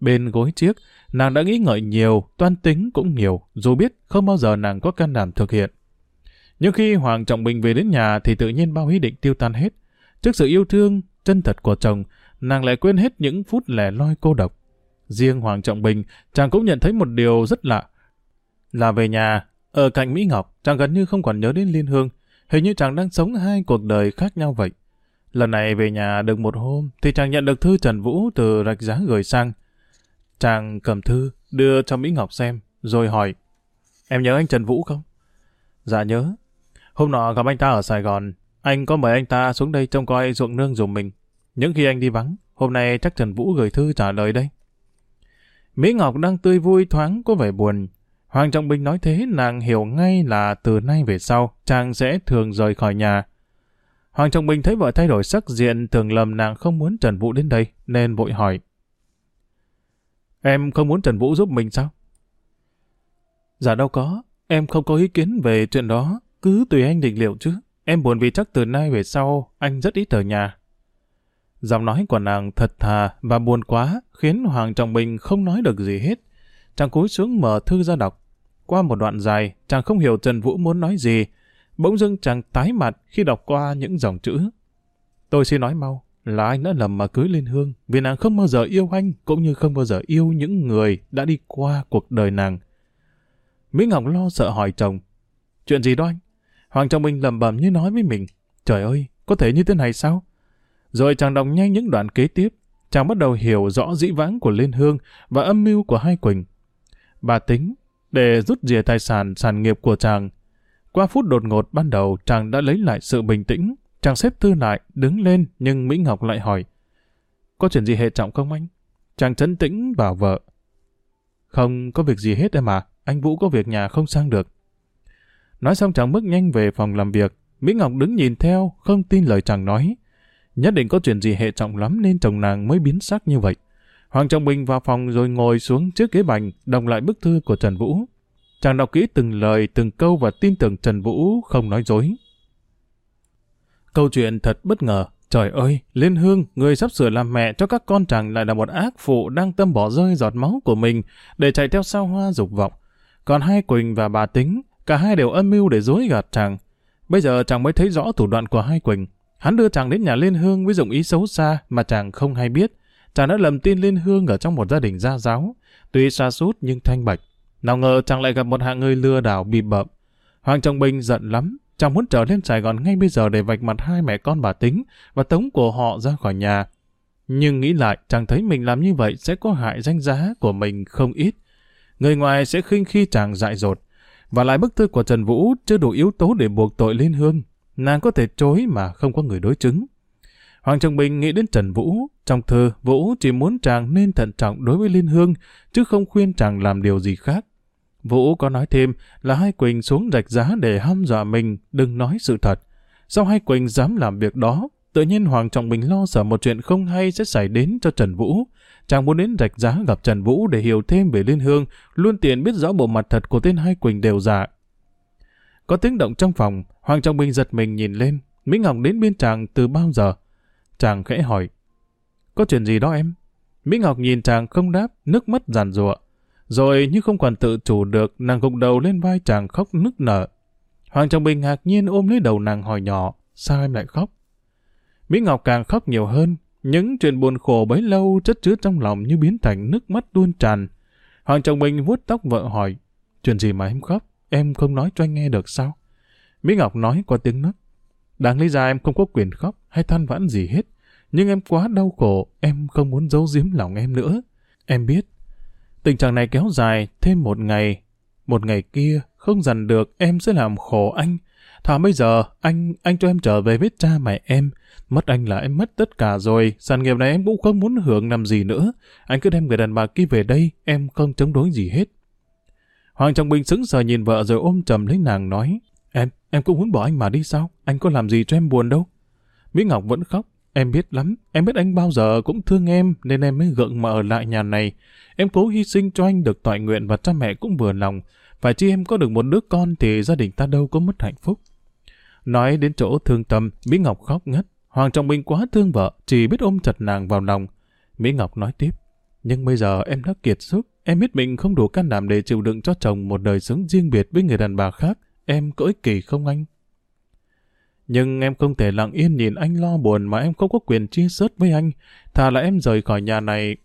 Bên gối chiếc, nàng đã nghĩ ngợi nhiều, toan tính cũng nhiều, dù biết không bao giờ nàng có can đảm thực hiện. Nhưng khi Hoàng Trọng Bình về đến nhà thì tự nhiên bao ý định tiêu tan hết. Trước sự yêu thương, chân thật của chồng, nàng lại quên hết những phút lẻ loi cô độc. Riêng Hoàng Trọng Bình, chàng cũng nhận thấy một điều rất lạ. Là về nhà, ở cạnh Mỹ Ngọc, chàng gần như không còn nhớ đến Liên Hương. Hình như chàng đang sống hai cuộc đời khác nhau vậy. Lần này về nhà được một hôm, thì chàng nhận được thư Trần Vũ từ rạch giá gửi sang. Chàng cầm thư, đưa cho Mỹ Ngọc xem, rồi hỏi, Em nhớ anh Trần Vũ không? Dạ nhớ. Hôm nọ gặp anh ta ở Sài Gòn, anh có mời anh ta xuống đây trông coi ruộng nương dùm mình. Những khi anh đi vắng, hôm nay chắc Trần Vũ gửi thư trả lời đây. Mỹ Ngọc đang tươi vui thoáng có vẻ buồn. Hoàng Trọng Bình nói thế nàng hiểu ngay là từ nay về sau chàng sẽ thường rời khỏi nhà. Hoàng Trọng Bình thấy vợ thay đổi sắc diện thường lầm nàng không muốn Trần Vũ đến đây nên vội hỏi. Em không muốn Trần Vũ giúp mình sao? Dạ đâu có, em không có ý kiến về chuyện đó, cứ tùy anh định liệu chứ. Em buồn vì chắc từ nay về sau anh rất ít ở nhà. Giọng nói của nàng thật thà và buồn quá, khiến Hoàng Trọng Bình không nói được gì hết. Chàng cúi xuống mở thư ra đọc. Qua một đoạn dài, chàng không hiểu Trần Vũ muốn nói gì. Bỗng dưng chàng tái mặt khi đọc qua những dòng chữ. Tôi xin nói mau, là anh đã lầm mà cưới Liên Hương, vì nàng không bao giờ yêu anh, cũng như không bao giờ yêu những người đã đi qua cuộc đời nàng. Mỹ Ngọc lo sợ hỏi chồng, chuyện gì đó anh? Hoàng Trọng Minh lầm bầm như nói với mình, trời ơi, có thể như thế này sao? Rồi chàng đọc nhanh những đoạn kế tiếp, chàng bắt đầu hiểu rõ dĩ vãng của Liên Hương và âm mưu của hai Quỳnh. Bà tính, để rút rìa tài sản sản nghiệp của chàng. Qua phút đột ngột ban đầu, chàng đã lấy lại sự bình tĩnh. Chàng xếp thư lại, đứng lên, nhưng Mỹ Ngọc lại hỏi. Có chuyện gì hệ trọng không anh? Chàng trấn tĩnh bảo vợ. Không có việc gì hết em à, anh Vũ có việc nhà không sang được. Nói xong chàng bước nhanh về phòng làm việc. Mỹ Ngọc đứng nhìn theo, không tin lời chàng nói. Nhất định có chuyện gì hệ trọng lắm nên chồng nàng mới biến sắc như vậy. Hoàng Trọng Bình vào phòng rồi ngồi xuống trước ghế bành, đọc lại bức thư của Trần Vũ. Chàng đọc kỹ từng lời, từng câu và tin tưởng Trần Vũ không nói dối. Câu chuyện thật bất ngờ. Trời ơi, Liên Hương, người sắp sửa làm mẹ cho các con chàng lại là một ác phụ đang tâm bỏ rơi giọt máu của mình để chạy theo sao hoa dục vọng. Còn hai Quỳnh và bà Tính, cả hai đều âm mưu để dối gạt chàng. Bây giờ chàng mới thấy rõ thủ đoạn của hai Quỳnh. Hắn đưa chàng đến nhà Liên Hương với dụng ý xấu xa mà chàng không hay biết. Chàng đã lầm tin Liên Hương ở trong một gia đình gia giáo, tuy xa sút nhưng thanh bạch. Nào ngờ chàng lại gặp một hạng người lừa đảo bị bợm. Hoàng Trọng Bình giận lắm, chàng muốn trở lên Sài Gòn ngay bây giờ để vạch mặt hai mẹ con bà Tính và tống của họ ra khỏi nhà. Nhưng nghĩ lại, chàng thấy mình làm như vậy sẽ có hại danh giá của mình không ít. Người ngoài sẽ khinh khi chàng dại dột. Và lại bức thư của Trần Vũ chưa đủ yếu tố để buộc tội Liên Hương. Nàng có thể chối mà không có người đối chứng. Hoàng Trọng Bình nghĩ đến Trần Vũ. Trong thư, Vũ chỉ muốn chàng nên thận trọng đối với Liên Hương, chứ không khuyên chàng làm điều gì khác. Vũ có nói thêm là hai Quỳnh xuống rạch giá để hăm dọa mình, đừng nói sự thật. Sao hai Quỳnh dám làm việc đó? Tự nhiên Hoàng Trọng Bình lo sợ một chuyện không hay sẽ xảy đến cho Trần Vũ. Chàng muốn đến rạch giá gặp Trần Vũ để hiểu thêm về Liên Hương, luôn tiện biết rõ bộ mặt thật của tên hai Quỳnh đều giả. Có tiếng động trong phòng, Hoàng Trọng Bình giật mình nhìn lên. Mỹ Ngọc đến bên chàng từ bao giờ? Chàng khẽ hỏi. Có chuyện gì đó em? Mỹ Ngọc nhìn chàng không đáp, nước mắt giàn rụa. Rồi như không còn tự chủ được, nàng gục đầu lên vai chàng khóc nức nở. Hoàng Trọng Bình ngạc nhiên ôm lấy đầu nàng hỏi nhỏ, sao em lại khóc? Mỹ Ngọc càng khóc nhiều hơn, những chuyện buồn khổ bấy lâu chất chứa trong lòng như biến thành nước mắt tuôn tràn. Hoàng Trọng mình vuốt tóc vợ hỏi, chuyện gì mà em khóc? Em không nói cho anh nghe được sao? Mỹ Ngọc nói qua tiếng nấc. Đáng lý ra em không có quyền khóc hay than vãn gì hết. Nhưng em quá đau khổ, em không muốn giấu giếm lòng em nữa. Em biết, tình trạng này kéo dài thêm một ngày. Một ngày kia, không dằn được, em sẽ làm khổ anh. Thà bây giờ, anh anh cho em trở về với cha mẹ em. Mất anh là em mất tất cả rồi, sản nghiệp này em cũng không muốn hưởng làm gì nữa. Anh cứ đem người đàn bà kia về đây, em không chống đối gì hết. Hoàng Trọng Bình sững sờ nhìn vợ rồi ôm chầm lấy nàng nói, em, em cũng muốn bỏ anh mà đi sao? Anh có làm gì cho em buồn đâu. Mỹ Ngọc vẫn khóc, em biết lắm, em biết anh bao giờ cũng thương em nên em mới gượng mà ở lại nhà này. Em cố hy sinh cho anh được toại nguyện và cha mẹ cũng vừa lòng. Phải chi em có được một đứa con thì gia đình ta đâu có mất hạnh phúc. Nói đến chỗ thương tâm, Mỹ Ngọc khóc ngất. Hoàng Trọng Minh quá thương vợ, chỉ biết ôm chặt nàng vào lòng. Mỹ Ngọc nói tiếp, nhưng bây giờ em đã kiệt sức, em biết mình không đủ can đảm để chịu đựng cho chồng một đời sống riêng biệt với người đàn bà khác. Em có ích kỷ không anh? Nhưng em không thể lặng yên nhìn anh lo buồn mà em không có quyền chia sớt với anh. Thà là em rời khỏi nhà này.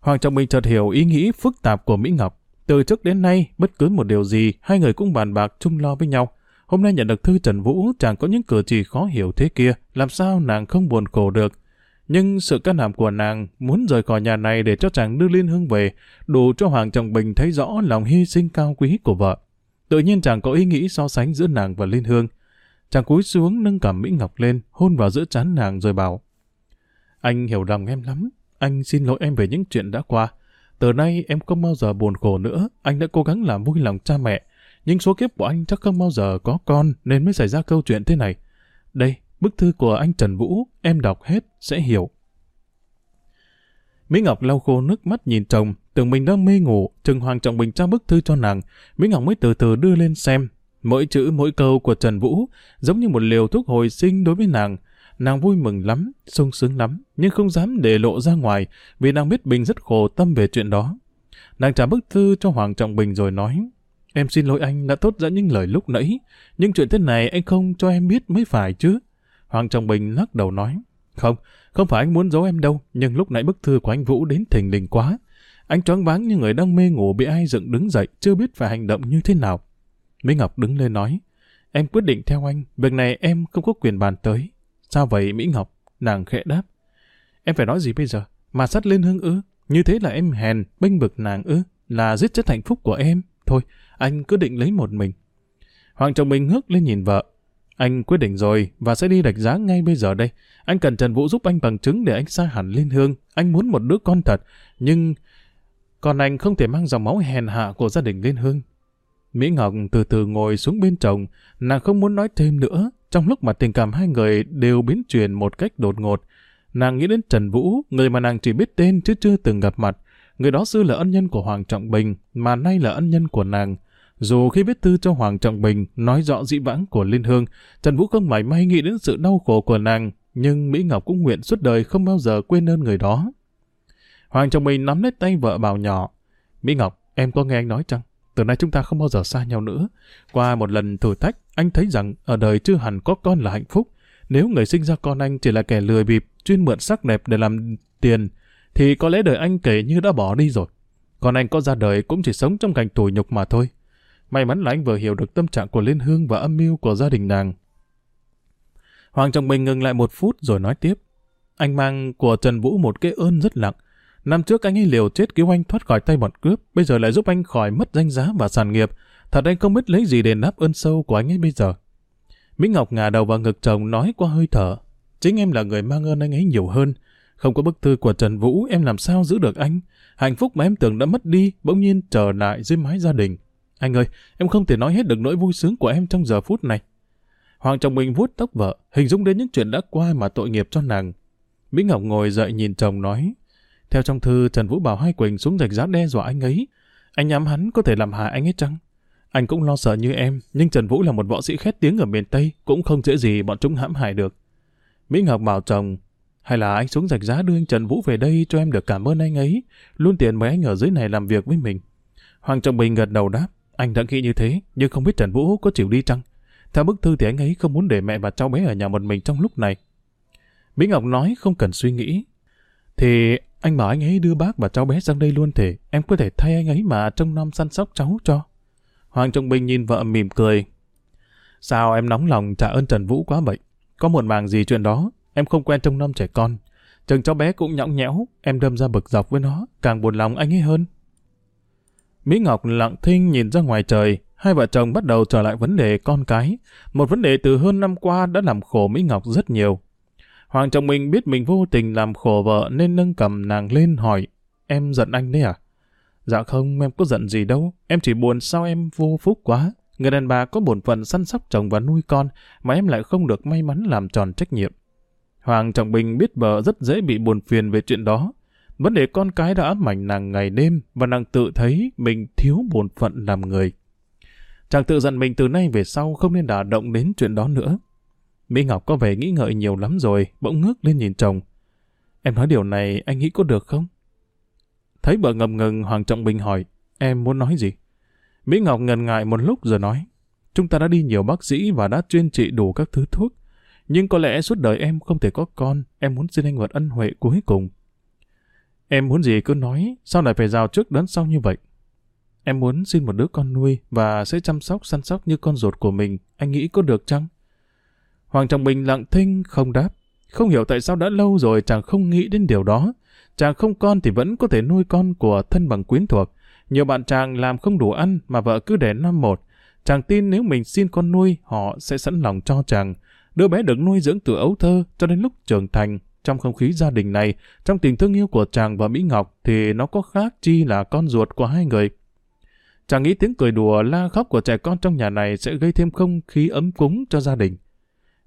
Hoàng Trọng Minh chợt hiểu ý nghĩ phức tạp của Mỹ Ngọc. Từ trước đến nay, bất cứ một điều gì, hai người cũng bàn bạc chung lo với nhau. Hôm nay nhận được thư Trần Vũ, chàng có những cử chỉ khó hiểu thế kia, làm sao nàng không buồn khổ được. Nhưng sự can đảm của nàng muốn rời khỏi nhà này để cho chàng đưa Liên Hương về, đủ cho Hoàng Trọng Bình thấy rõ lòng hy sinh cao quý của vợ. Tự nhiên chàng có ý nghĩ so sánh giữa nàng và Liên Hương. Chàng cúi xuống nâng cầm Mỹ Ngọc lên, hôn vào giữa trán nàng rồi bảo. Anh hiểu lòng em lắm, anh xin lỗi em về những chuyện đã qua. Từ nay em không bao giờ buồn khổ nữa, anh đã cố gắng làm vui lòng cha mẹ. Nhưng số kiếp của anh chắc không bao giờ có con nên mới xảy ra câu chuyện thế này. Đây, bức thư của anh Trần Vũ, em đọc hết, sẽ hiểu. Mỹ Ngọc lau khô nước mắt nhìn chồng, tưởng mình đang mê ngủ, Trừng Hoàng Trọng Bình trao bức thư cho nàng. Mỹ Ngọc mới từ từ đưa lên xem. Mỗi chữ mỗi câu của Trần Vũ giống như một liều thuốc hồi sinh đối với nàng. Nàng vui mừng lắm, sung sướng lắm, nhưng không dám để lộ ra ngoài vì nàng biết Bình rất khổ tâm về chuyện đó. Nàng trả bức thư cho Hoàng Trọng Bình rồi nói Em xin lỗi anh đã thốt ra những lời lúc nãy, nhưng chuyện thế này anh không cho em biết mới phải chứ. Hoàng Trọng Bình lắc đầu nói Không, không phải anh muốn giấu em đâu, nhưng lúc nãy bức thư của anh Vũ đến thình lình quá. Anh choáng váng như người đang mê ngủ bị ai dựng đứng dậy, chưa biết phải hành động như thế nào. Mỹ Ngọc đứng lên nói, em quyết định theo anh, việc này em không có quyền bàn tới. Sao vậy Mỹ Ngọc? Nàng khẽ đáp. Em phải nói gì bây giờ? Mà sắt lên hương ư? Như thế là em hèn, bênh bực nàng ư? Là giết chết hạnh phúc của em? Thôi, anh cứ định lấy một mình. Hoàng chồng mình ngước lên nhìn vợ. Anh quyết định rồi và sẽ đi đạch giá ngay bây giờ đây. Anh cần Trần Vũ giúp anh bằng chứng để anh xa hẳn Liên Hương. Anh muốn một đứa con thật, nhưng... Còn anh không thể mang dòng máu hèn hạ của gia đình Liên Hương. Mỹ Ngọc từ từ ngồi xuống bên chồng, nàng không muốn nói thêm nữa, trong lúc mà tình cảm hai người đều biến chuyển một cách đột ngột. Nàng nghĩ đến Trần Vũ, người mà nàng chỉ biết tên chứ chưa từng gặp mặt. Người đó xưa là ân nhân của Hoàng Trọng Bình, mà nay là ân nhân của nàng. Dù khi viết thư cho Hoàng Trọng Bình nói rõ dị vãng của Liên Hương, Trần Vũ không mảy may nghĩ đến sự đau khổ của nàng, nhưng Mỹ Ngọc cũng nguyện suốt đời không bao giờ quên ơn người đó. Hoàng Trọng Bình nắm lấy tay vợ bảo nhỏ, Mỹ Ngọc, em có nghe anh nói chăng? Từ nay chúng ta không bao giờ xa nhau nữa. Qua một lần thử thách, anh thấy rằng ở đời chưa hẳn có con là hạnh phúc. Nếu người sinh ra con anh chỉ là kẻ lười bịp, chuyên mượn sắc đẹp để làm tiền, thì có lẽ đời anh kể như đã bỏ đi rồi. Còn anh có ra đời cũng chỉ sống trong cảnh tủi nhục mà thôi. May mắn là anh vừa hiểu được tâm trạng của Liên Hương và âm mưu của gia đình nàng. Hoàng Trọng Bình ngừng lại một phút rồi nói tiếp. Anh mang của Trần Vũ một cái ơn rất nặng. Năm trước anh ấy liều chết cứu anh thoát khỏi tay bọn cướp, bây giờ lại giúp anh khỏi mất danh giá và sản nghiệp. Thật anh không biết lấy gì để đáp ơn sâu của anh ấy bây giờ. Mỹ Ngọc ngả đầu vào ngực chồng nói qua hơi thở. Chính em là người mang ơn anh ấy nhiều hơn. Không có bức thư của Trần Vũ em làm sao giữ được anh. Hạnh phúc mà em tưởng đã mất đi bỗng nhiên trở lại dưới mái gia đình. Anh ơi, em không thể nói hết được nỗi vui sướng của em trong giờ phút này. Hoàng chồng mình vuốt tóc vợ, hình dung đến những chuyện đã qua mà tội nghiệp cho nàng. Mỹ Ngọc ngồi dậy nhìn chồng nói, theo trong thư, Trần Vũ bảo Hai Quỳnh xuống rạch giá đe dọa anh ấy. Anh nhắm hắn có thể làm hại anh ấy chăng? Anh cũng lo sợ như em, nhưng Trần Vũ là một võ sĩ khét tiếng ở miền Tây, cũng không dễ gì bọn chúng hãm hại được. Mỹ Ngọc bảo chồng, hay là anh xuống rạch giá đưa anh Trần Vũ về đây cho em được cảm ơn anh ấy, luôn tiện mời anh ở dưới này làm việc với mình. Hoàng Trọng Bình gật đầu đáp, anh đã nghĩ như thế, nhưng không biết Trần Vũ có chịu đi chăng? Theo bức thư thì anh ấy không muốn để mẹ và cháu bé ở nhà một mình trong lúc này. Mỹ Ngọc nói không cần suy nghĩ. Thì anh bảo anh ấy đưa bác và cháu bé sang đây luôn thể, em có thể thay anh ấy mà trông nom săn sóc cháu cho. Hoàng Trọng Bình nhìn vợ mỉm cười. Sao em nóng lòng trả ơn Trần Vũ quá vậy? Có muộn màng gì chuyện đó, em không quen trông nom trẻ con. Chừng cháu bé cũng nhõng nhẽo, em đâm ra bực dọc với nó, càng buồn lòng anh ấy hơn. Mỹ Ngọc lặng thinh nhìn ra ngoài trời, hai vợ chồng bắt đầu trở lại vấn đề con cái. Một vấn đề từ hơn năm qua đã làm khổ Mỹ Ngọc rất nhiều. Hoàng chồng mình biết mình vô tình làm khổ vợ nên nâng cầm nàng lên hỏi, em giận anh đấy à? Dạ không, em có giận gì đâu. Em chỉ buồn sao em vô phúc quá. Người đàn bà có bổn phận săn sóc chồng và nuôi con, mà em lại không được may mắn làm tròn trách nhiệm. Hoàng Trọng Bình biết vợ rất dễ bị buồn phiền về chuyện đó. Vấn đề con cái đã ám ảnh nàng ngày đêm và nàng tự thấy mình thiếu bổn phận làm người. Chàng tự dặn mình từ nay về sau không nên đả động đến chuyện đó nữa. Mỹ Ngọc có vẻ nghĩ ngợi nhiều lắm rồi, bỗng ngước lên nhìn chồng. Em nói điều này anh nghĩ có được không? Thấy vợ ngầm ngừng, Hoàng Trọng Bình hỏi, em muốn nói gì? Mỹ Ngọc ngần ngại một lúc rồi nói, chúng ta đã đi nhiều bác sĩ và đã chuyên trị đủ các thứ thuốc. Nhưng có lẽ suốt đời em không thể có con, em muốn xin anh vật ân huệ cuối cùng. Em muốn gì cứ nói, sao lại phải rào trước đón sau như vậy? Em muốn xin một đứa con nuôi và sẽ chăm sóc săn sóc như con ruột của mình, anh nghĩ có được chăng? Hoàng Trọng Bình lặng thinh không đáp. Không hiểu tại sao đã lâu rồi chàng không nghĩ đến điều đó. Chàng không con thì vẫn có thể nuôi con của thân bằng quyến thuộc. Nhiều bạn chàng làm không đủ ăn mà vợ cứ để năm một. Chàng tin nếu mình xin con nuôi, họ sẽ sẵn lòng cho chàng. Đứa bé được nuôi dưỡng từ ấu thơ cho đến lúc trưởng thành. Trong không khí gia đình này, trong tình thương yêu của chàng và Mỹ Ngọc thì nó có khác chi là con ruột của hai người. Chàng nghĩ tiếng cười đùa la khóc của trẻ con trong nhà này sẽ gây thêm không khí ấm cúng cho gia đình.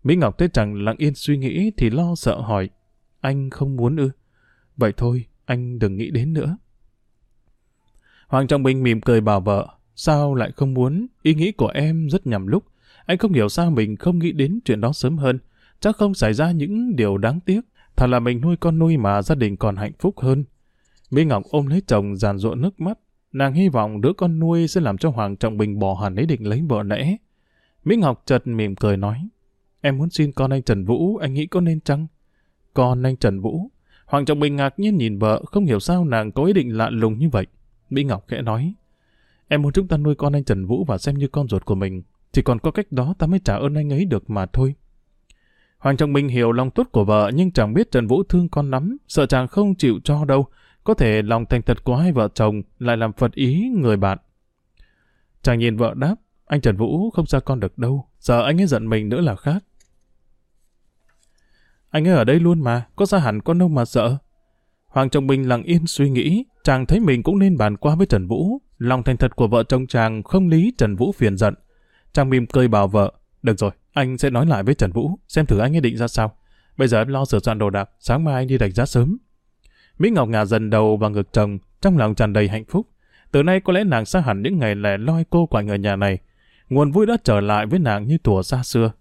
Mỹ Ngọc thấy chàng lặng yên suy nghĩ thì lo sợ hỏi. Anh không muốn ư? Vậy thôi, anh đừng nghĩ đến nữa. Hoàng Trọng Bình mỉm cười bảo vợ. Sao lại không muốn? Ý nghĩ của em rất nhầm lúc. Anh không hiểu sao mình không nghĩ đến chuyện đó sớm hơn. Chắc không xảy ra những điều đáng tiếc. Thật là mình nuôi con nuôi mà gia đình còn hạnh phúc hơn. Mỹ Ngọc ôm lấy chồng giàn ruộng nước mắt. Nàng hy vọng đứa con nuôi sẽ làm cho Hoàng Trọng Bình bỏ hẳn ý định lấy vợ lẽ. Mỹ Ngọc chợt mỉm cười nói. Em muốn xin con anh Trần Vũ, anh nghĩ có nên chăng? Con anh Trần Vũ. Hoàng Trọng Bình ngạc nhiên nhìn vợ, không hiểu sao nàng có ý định lạ lùng như vậy. Mỹ Ngọc khẽ nói. Em muốn chúng ta nuôi con anh Trần Vũ và xem như con ruột của mình. Chỉ còn có cách đó ta mới trả ơn anh ấy được mà thôi. Hoàng Trọng Minh hiểu lòng tốt của vợ nhưng chẳng biết Trần Vũ thương con lắm, sợ chàng không chịu cho đâu. Có thể lòng thành thật của hai vợ chồng lại làm phật ý người bạn. Chàng nhìn vợ đáp, anh Trần Vũ không xa con được đâu, sợ anh ấy giận mình nữa là khác. Anh ấy ở đây luôn mà, có ra hẳn con đâu mà sợ. Hoàng Trọng Minh lặng yên suy nghĩ, chàng thấy mình cũng nên bàn qua với Trần Vũ. Lòng thành thật của vợ chồng chàng không lý Trần Vũ phiền giận trang mỉm cười bảo vợ, được rồi, anh sẽ nói lại với Trần Vũ, xem thử anh ấy định ra sao. Bây giờ em lo sửa soạn đồ đạc, sáng mai anh đi đánh giá sớm. Mỹ Ngọc ngả dần đầu vào ngực chồng, trong lòng tràn đầy hạnh phúc. Từ nay có lẽ nàng xa hẳn những ngày lẻ loi cô quạnh ở nhà này. Nguồn vui đã trở lại với nàng như tuổi xa xưa.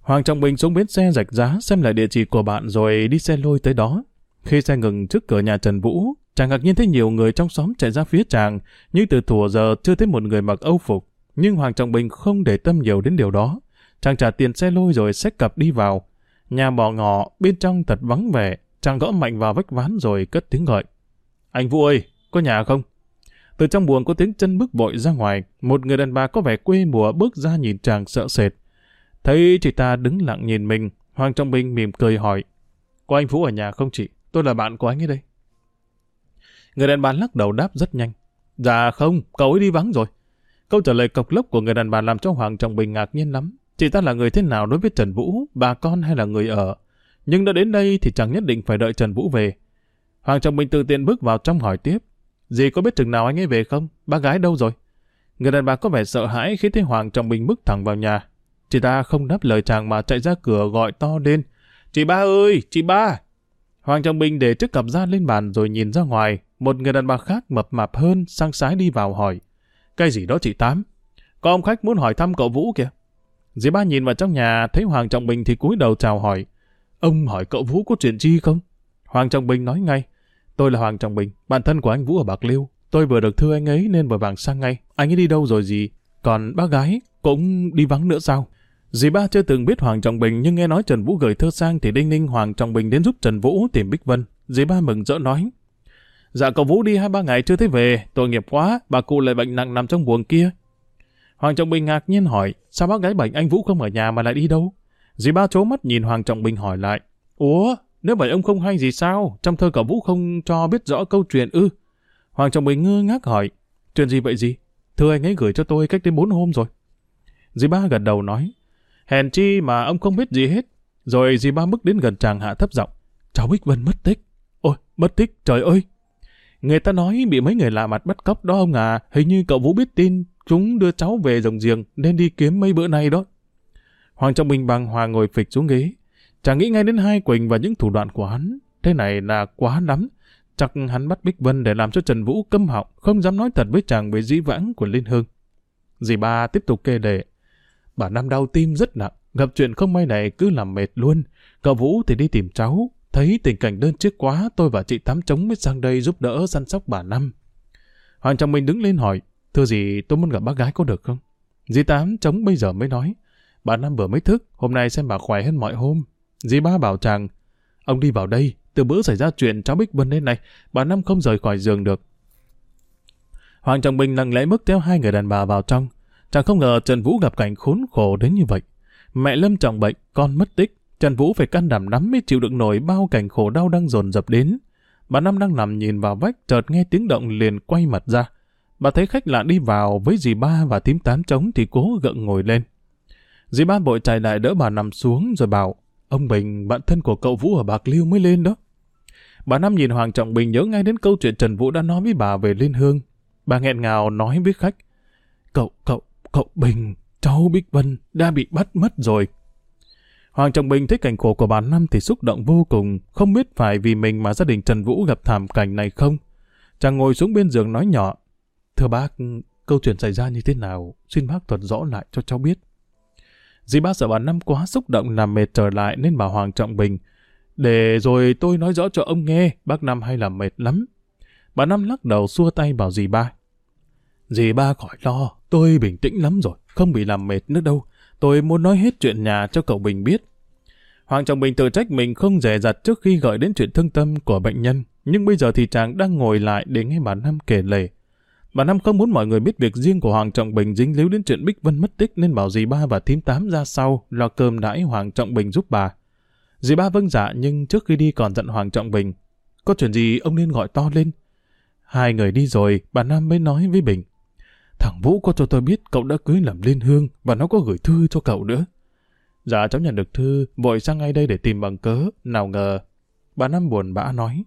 Hoàng Trọng Bình xuống bến xe rạch giá xem lại địa chỉ của bạn rồi đi xe lôi tới đó. Khi xe ngừng trước cửa nhà Trần Vũ, chàng ngạc nhiên thấy nhiều người trong xóm chạy ra phía chàng, nhưng từ thủa giờ chưa thấy một người mặc âu phục. Nhưng Hoàng Trọng Bình không để tâm nhiều đến điều đó. Chàng trả tiền xe lôi rồi xách cặp đi vào. Nhà bỏ ngỏ, bên trong thật vắng vẻ, chàng gõ mạnh vào vách ván rồi cất tiếng gọi. Anh Vũ ơi, có nhà không? Từ trong buồng có tiếng chân bước vội ra ngoài, một người đàn bà có vẻ quê mùa bước ra nhìn chàng sợ sệt. Thấy chị ta đứng lặng nhìn mình, Hoàng Trọng Bình mỉm cười hỏi, có anh Vũ ở nhà không chị? Tôi là bạn của anh ấy đây. Người đàn bà lắc đầu đáp rất nhanh. Dạ không, cậu ấy đi vắng rồi. Câu trả lời cộc lốc của người đàn bà làm cho Hoàng Trọng Bình ngạc nhiên lắm. Chị ta là người thế nào đối với Trần Vũ, bà con hay là người ở? Nhưng đã đến đây thì chẳng nhất định phải đợi Trần Vũ về. Hoàng Trọng Bình tự tiện bước vào trong hỏi tiếp. Dì có biết chừng nào anh ấy về không? Ba gái đâu rồi? Người đàn bà có vẻ sợ hãi khi thấy Hoàng Trọng Bình bước thẳng vào nhà. Chị ta không đáp lời chàng mà chạy ra cửa gọi to lên. Chị ba ơi, chị ba! Hoàng Trọng Bình để trước cặp da lên bàn rồi nhìn ra ngoài. Một người đàn bà khác mập mạp hơn sang sái đi vào hỏi. Cái gì đó chị Tám? Có ông khách muốn hỏi thăm cậu Vũ kìa. Dì ba nhìn vào trong nhà thấy Hoàng Trọng Bình thì cúi đầu chào hỏi. Ông hỏi cậu Vũ có chuyện chi không? Hoàng Trọng Bình nói ngay. Tôi là Hoàng Trọng Bình, bạn thân của anh Vũ ở Bạc Liêu. Tôi vừa được thư anh ấy nên vừa vàng sang ngay. Anh ấy đi đâu rồi gì? Còn bác gái cũng đi vắng nữa sao? Dì ba chưa từng biết Hoàng Trọng Bình nhưng nghe nói Trần Vũ gửi thơ sang thì đinh ninh Hoàng Trọng Bình đến giúp Trần Vũ tìm Bích Vân. Dì ba mừng rỡ nói. Dạ cậu Vũ đi hai ba ngày chưa thấy về, tội nghiệp quá, bà cụ lại bệnh nặng nằm trong buồng kia. Hoàng Trọng Bình ngạc nhiên hỏi, sao bác gái bệnh anh Vũ không ở nhà mà lại đi đâu? Dì ba chố mắt nhìn Hoàng Trọng Bình hỏi lại, Ủa, nếu vậy ông không hay gì sao? Trong thơ cậu Vũ không cho biết rõ câu chuyện ư? Hoàng Trọng Bình ngơ ngác hỏi, chuyện gì vậy gì? Thưa anh ấy gửi cho tôi cách đến bốn hôm rồi. Dì ba gật đầu nói, hèn chi mà ông không biết gì hết. Rồi dì ba bước đến gần chàng hạ thấp giọng, cháu Bích Vân mất tích. Ôi, mất tích, trời ơi! Người ta nói bị mấy người lạ mặt bắt cóc đó ông à, hình như cậu Vũ biết tin chúng đưa cháu về rồng giềng nên đi kiếm mấy bữa nay đó. Hoàng Trọng Bình bằng hòa ngồi phịch xuống ghế. Chàng nghĩ ngay đến hai Quỳnh và những thủ đoạn của hắn. Thế này là quá lắm. Chắc hắn bắt Bích Vân để làm cho Trần Vũ câm họng, không dám nói thật với chàng về dĩ vãng của Liên Hương. Dì ba tiếp tục kê đề. Bà Năm đau tim rất nặng, gặp chuyện không may này cứ làm mệt luôn. Cậu Vũ thì đi tìm cháu, thấy tình cảnh đơn chiếc quá, tôi và chị Tám Trống mới sang đây giúp đỡ săn sóc bà Năm. Hoàng Trọng Minh đứng lên hỏi, thưa gì tôi muốn gặp bác gái có được không? Dì Tám Trống bây giờ mới nói, bà Năm vừa mới thức, hôm nay xem bà khỏe hơn mọi hôm. Dì ba bảo chàng, ông đi vào đây, từ bữa xảy ra chuyện cháu Bích Vân đến này, bà Năm không rời khỏi giường được. Hoàng Trọng Bình lặng lẽ bước theo hai người đàn bà vào trong. Chẳng không ngờ Trần Vũ gặp cảnh khốn khổ đến như vậy. Mẹ Lâm trọng bệnh, con mất tích. Trần Vũ phải can đảm lắm mới chịu đựng nổi bao cảnh khổ đau đang dồn dập đến. Bà Năm đang nằm nhìn vào vách, chợt nghe tiếng động liền quay mặt ra. Bà thấy khách lạ đi vào với dì ba và tím tám trống thì cố gượng ngồi lên. Dì ba bội chạy lại đỡ bà nằm xuống rồi bảo, ông Bình, bạn thân của cậu Vũ ở Bạc Liêu mới lên đó. Bà Năm nhìn Hoàng Trọng Bình nhớ ngay đến câu chuyện Trần Vũ đã nói với bà về Liên Hương. Bà nghẹn ngào nói với khách, cậu, cậu, cậu Bình, cháu Bích Vân đã bị bắt mất rồi. Hoàng Trọng Bình thấy cảnh khổ của bà Năm thì xúc động vô cùng, không biết phải vì mình mà gia đình Trần Vũ gặp thảm cảnh này không. Chàng ngồi xuống bên giường nói nhỏ, Thưa bác, câu chuyện xảy ra như thế nào, xin bác thuật rõ lại cho cháu biết. Dì bác sợ bà Năm quá xúc động làm mệt trở lại nên bảo Hoàng Trọng Bình, để rồi tôi nói rõ cho ông nghe, bác Năm hay là mệt lắm. Bà Năm lắc đầu xua tay bảo dì ba. Dì ba khỏi lo, tôi bình tĩnh lắm rồi, không bị làm mệt nữa đâu. Tôi muốn nói hết chuyện nhà cho cậu Bình biết. Hoàng Trọng Bình tự trách mình không dè dặt trước khi gọi đến chuyện thương tâm của bệnh nhân, nhưng bây giờ thì chàng đang ngồi lại để nghe bà Năm kể lể. Bà Năm không muốn mọi người biết việc riêng của Hoàng Trọng Bình dính líu đến chuyện Bích Vân mất tích nên bảo dì ba và thím tám ra sau lo cơm đãi Hoàng Trọng Bình giúp bà. Dì ba vâng dạ nhưng trước khi đi còn dặn Hoàng Trọng Bình. Có chuyện gì ông nên gọi to lên. Hai người đi rồi, bà Nam mới nói với Bình. Thằng Vũ có cho tôi biết cậu đã cưới làm liên hương và nó có gửi thư cho cậu nữa. Dạ cháu nhận được thư, vội sang ngay đây để tìm bằng cớ, nào ngờ. Bà Năm buồn bã nói.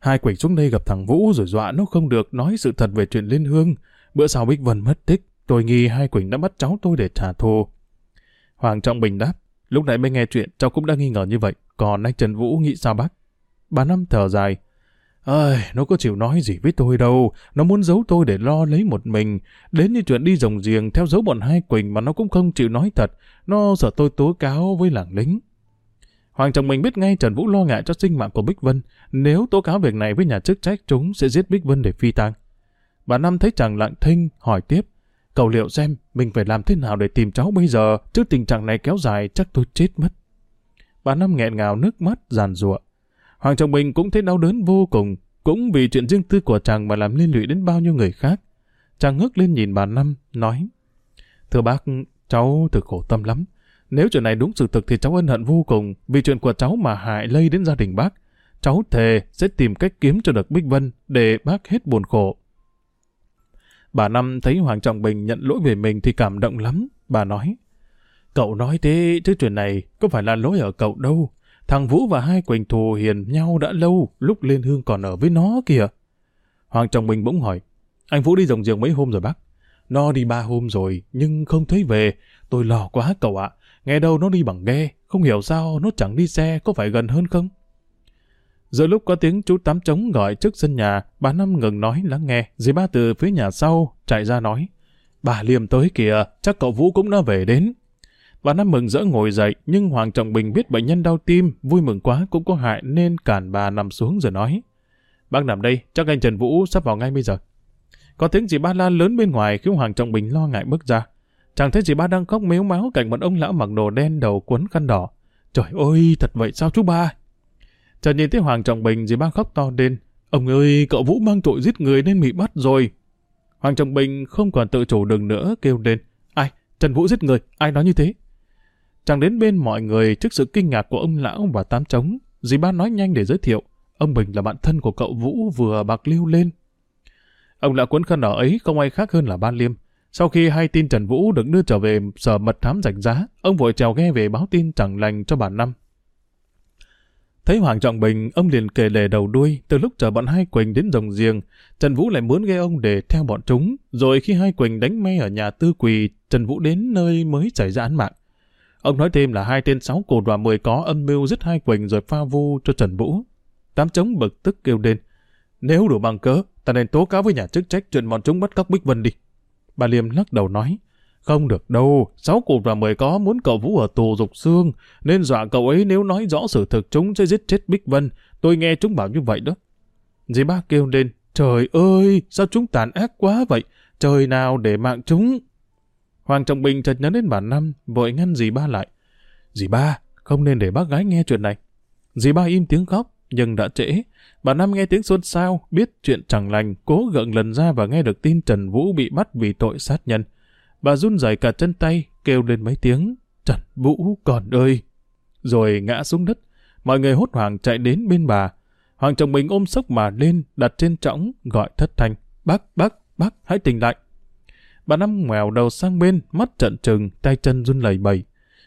Hai quỷ xuống đây gặp thằng Vũ rồi dọa nó không được nói sự thật về chuyện liên hương. Bữa sau Bích Vân mất tích, tôi nghi hai quỳnh đã bắt cháu tôi để trả thù. Hoàng Trọng Bình đáp, lúc nãy mới nghe chuyện, cháu cũng đã nghi ngờ như vậy. Còn anh Trần Vũ nghĩ sao bác? Bà Năm thở dài, Ơi, nó có chịu nói gì với tôi đâu, nó muốn giấu tôi để lo lấy một mình. Đến như chuyện đi rồng giềng theo dấu bọn hai Quỳnh mà nó cũng không chịu nói thật, nó sợ tôi tố cáo với làng lính. Hoàng chồng mình biết ngay Trần Vũ lo ngại cho sinh mạng của Bích Vân, nếu tố cáo việc này với nhà chức trách chúng sẽ giết Bích Vân để phi tang. Bà Năm thấy chàng lặng thinh, hỏi tiếp, cậu liệu xem mình phải làm thế nào để tìm cháu bây giờ, trước tình trạng này kéo dài chắc tôi chết mất. Bà Năm nghẹn ngào nước mắt, giàn ruộng. Hoàng Trọng Bình cũng thấy đau đớn vô cùng, cũng vì chuyện riêng tư của chàng mà làm liên lụy đến bao nhiêu người khác. Chàng ngước lên nhìn bà Năm, nói, Thưa bác, cháu thực khổ tâm lắm. Nếu chuyện này đúng sự thực thì cháu ân hận vô cùng vì chuyện của cháu mà hại lây đến gia đình bác. Cháu thề sẽ tìm cách kiếm cho được Bích Vân để bác hết buồn khổ. Bà Năm thấy Hoàng Trọng Bình nhận lỗi về mình thì cảm động lắm. Bà nói, cậu nói thế chứ chuyện này có phải là lỗi ở cậu đâu. Thằng Vũ và hai Quỳnh thù hiền nhau đã lâu, lúc Liên Hương còn ở với nó kìa. Hoàng Trọng Bình bỗng hỏi, anh Vũ đi rồng giường mấy hôm rồi bác? Nó đi ba hôm rồi, nhưng không thấy về. Tôi lo quá cậu ạ. Nghe đâu nó đi bằng ghe, không hiểu sao nó chẳng đi xe, có phải gần hơn không? Giữa lúc có tiếng chú Tám Trống gọi trước sân nhà, bà Năm ngừng nói lắng nghe, dì ba từ phía nhà sau chạy ra nói. Bà Liêm tới kìa, chắc cậu Vũ cũng đã về đến. Bà Năm mừng rỡ ngồi dậy, nhưng Hoàng Trọng Bình biết bệnh nhân đau tim, vui mừng quá cũng có hại nên cản bà nằm xuống rồi nói. Bác nằm đây, chắc anh Trần Vũ sắp vào ngay bây giờ. Có tiếng dì ba la lớn bên ngoài khiến Hoàng Trọng Bình lo ngại bước ra. Chẳng thấy dì ba đang khóc mếu máu cạnh một ông lão mặc đồ đen đầu quấn khăn đỏ. Trời ơi, thật vậy sao chú ba? trần nhìn thấy Hoàng Trọng Bình dì ba khóc to lên. Ông ơi, cậu Vũ mang tội giết người nên bị bắt rồi. Hoàng Trọng Bình không còn tự chủ được nữa kêu lên. Ai? Trần Vũ giết người? Ai nói như thế? Chàng đến bên mọi người trước sự kinh ngạc của ông lão và tám trống. Dì ba nói nhanh để giới thiệu. Ông Bình là bạn thân của cậu Vũ vừa bạc lưu lên. Ông lão cuốn khăn đỏ ấy không ai khác hơn là Ban Liêm. Sau khi hay tin Trần Vũ được đưa trở về sở mật thám rạch giá, ông vội trèo ghe về báo tin chẳng lành cho bà Năm. Thấy Hoàng Trọng Bình, ông liền kể lể đầu đuôi, từ lúc chờ bọn hai Quỳnh đến rồng riêng, Trần Vũ lại muốn ghe ông để theo bọn chúng, rồi khi hai Quỳnh đánh me ở nhà tư quỳ, Trần Vũ đến nơi mới xảy ra án mạng. Ông nói thêm là hai tên sáu cột và mười có âm mưu giết hai Quỳnh rồi pha vu cho Trần Vũ. Tám trống bực tức kêu lên. Nếu đủ bằng cớ, ta nên tố cáo với nhà chức trách chuyện bọn chúng bắt cóc Bích Vân đi. Bà Liêm lắc đầu nói. Không được đâu, sáu cụ và mười có muốn cậu Vũ ở tù dục xương, nên dọa cậu ấy nếu nói rõ sự thực chúng sẽ giết chết Bích Vân. Tôi nghe chúng bảo như vậy đó. Dì ba kêu lên, trời ơi, sao chúng tàn ác quá vậy? Trời nào để mạng chúng? Hoàng Trọng Bình chợt nhớ đến bà Năm, vội ngăn dì ba lại. Dì ba, không nên để bác gái nghe chuyện này. Dì ba im tiếng khóc, nhưng đã trễ. Bà Năm nghe tiếng xôn xao, biết chuyện chẳng lành, cố gượng lần ra và nghe được tin Trần Vũ bị bắt vì tội sát nhân. Bà run rẩy cả chân tay, kêu lên mấy tiếng, Trần Vũ còn ơi! Rồi ngã xuống đất, mọi người hốt hoảng chạy đến bên bà. Hoàng chồng mình ôm sốc mà lên, đặt trên trõng, gọi thất thanh, bác, bác, bác, hãy tỉnh lại. Bà Năm ngoèo đầu sang bên, mắt trận trừng, tay chân run lẩy bẩy.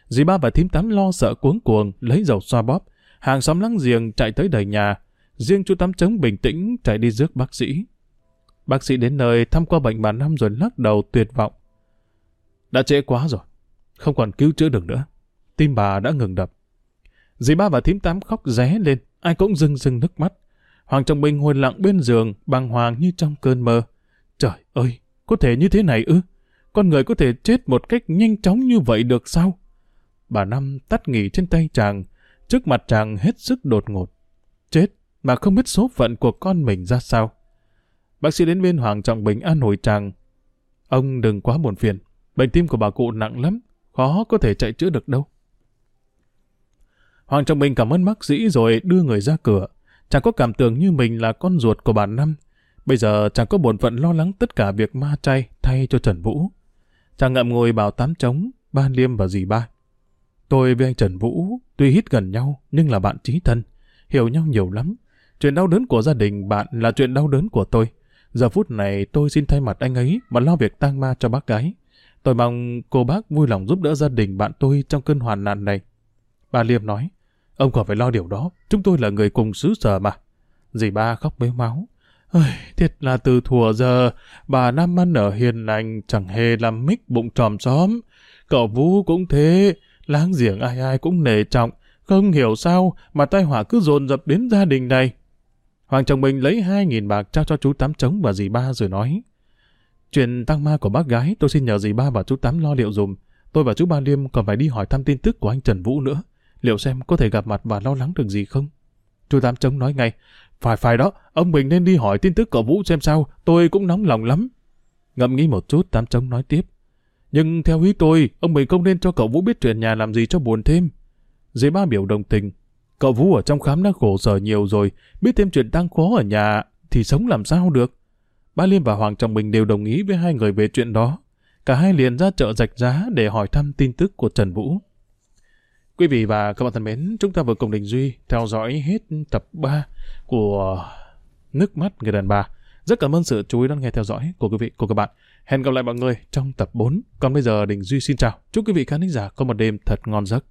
Dì ba và thím tám lo sợ cuống cuồng, lấy dầu xoa bóp. Hàng xóm láng giềng chạy tới đầy nhà. Riêng chú Tám Trống bình tĩnh chạy đi rước bác sĩ. Bác sĩ đến nơi thăm qua bệnh bà Năm rồi lắc đầu tuyệt vọng. Đã trễ quá rồi, không còn cứu chữa được nữa. Tim bà đã ngừng đập. Dì ba và thím tám khóc ré lên, ai cũng rưng rưng nước mắt. Hoàng Trọng Bình ngồi lặng bên giường, bàng hoàng như trong cơn mơ. Trời ơi, có thể như thế này ư? Con người có thể chết một cách nhanh chóng như vậy được sao? Bà Năm tắt nghỉ trên tay chàng, trước mặt chàng hết sức đột ngột. Chết mà không biết số phận của con mình ra sao. Bác sĩ đến bên Hoàng Trọng Bình an hồi chàng. Ông đừng quá buồn phiền, bệnh tim của bà cụ nặng lắm, khó có thể chạy chữa được đâu. Hoàng Trọng Bình cảm ơn bác sĩ rồi đưa người ra cửa. Chàng có cảm tưởng như mình là con ruột của bà Năm. Bây giờ chàng có bổn phận lo lắng tất cả việc ma chay thay cho Trần Vũ. Chàng ngậm ngồi bảo tám trống, ba liêm và dì ba. Tôi với anh Trần Vũ tuy hít gần nhau nhưng là bạn trí thân, hiểu nhau nhiều lắm. Chuyện đau đớn của gia đình bạn là chuyện đau đớn của tôi. Giờ phút này tôi xin thay mặt anh ấy mà lo việc tang ma cho bác gái. Tôi mong cô bác vui lòng giúp đỡ gia đình bạn tôi trong cơn hoàn nạn này. Bà Liêm nói, ông còn phải lo điều đó, chúng tôi là người cùng xứ sở mà. Dì ba khóc bế máu. Ôi, thiệt là từ thùa giờ, bà Nam Ăn ở hiền lành chẳng hề làm mít bụng tròm xóm. Cậu Vũ cũng thế, láng giềng ai ai cũng nề trọng, không hiểu sao mà tai họa cứ dồn dập đến gia đình này. Hoàng chồng mình lấy hai nghìn bạc trao cho chú Tám Trống và dì ba rồi nói. Chuyện tăng ma của bác gái tôi xin nhờ dì ba và chú Tám lo liệu dùm. Tôi và chú Ba Liêm còn phải đi hỏi thăm tin tức của anh Trần Vũ nữa. Liệu xem có thể gặp mặt và lo lắng được gì không? Chú Tám Trống nói ngay. Phải phải đó, ông mình nên đi hỏi tin tức cậu Vũ xem sao, tôi cũng nóng lòng lắm. Ngậm nghĩ một chút, Tám Trống nói tiếp. Nhưng theo ý tôi, ông mình không nên cho cậu Vũ biết chuyện nhà làm gì cho buồn thêm. Dì ba biểu đồng tình. Cậu Vũ ở trong khám đã khổ sở nhiều rồi, biết thêm chuyện tăng khó ở nhà thì sống làm sao được. Ba Liêm và Hoàng Trọng Bình đều đồng ý với hai người về chuyện đó. Cả hai liền ra chợ rạch giá để hỏi thăm tin tức của Trần Vũ. Quý vị và các bạn thân mến, chúng ta vừa cùng Đình Duy theo dõi hết tập 3 của Nước mắt người đàn bà. Rất cảm ơn sự chú ý đón nghe theo dõi của quý vị, của các bạn. Hẹn gặp lại mọi người trong tập 4. Còn bây giờ Đình Duy xin chào. Chúc quý vị khán giả có một đêm thật ngon giấc.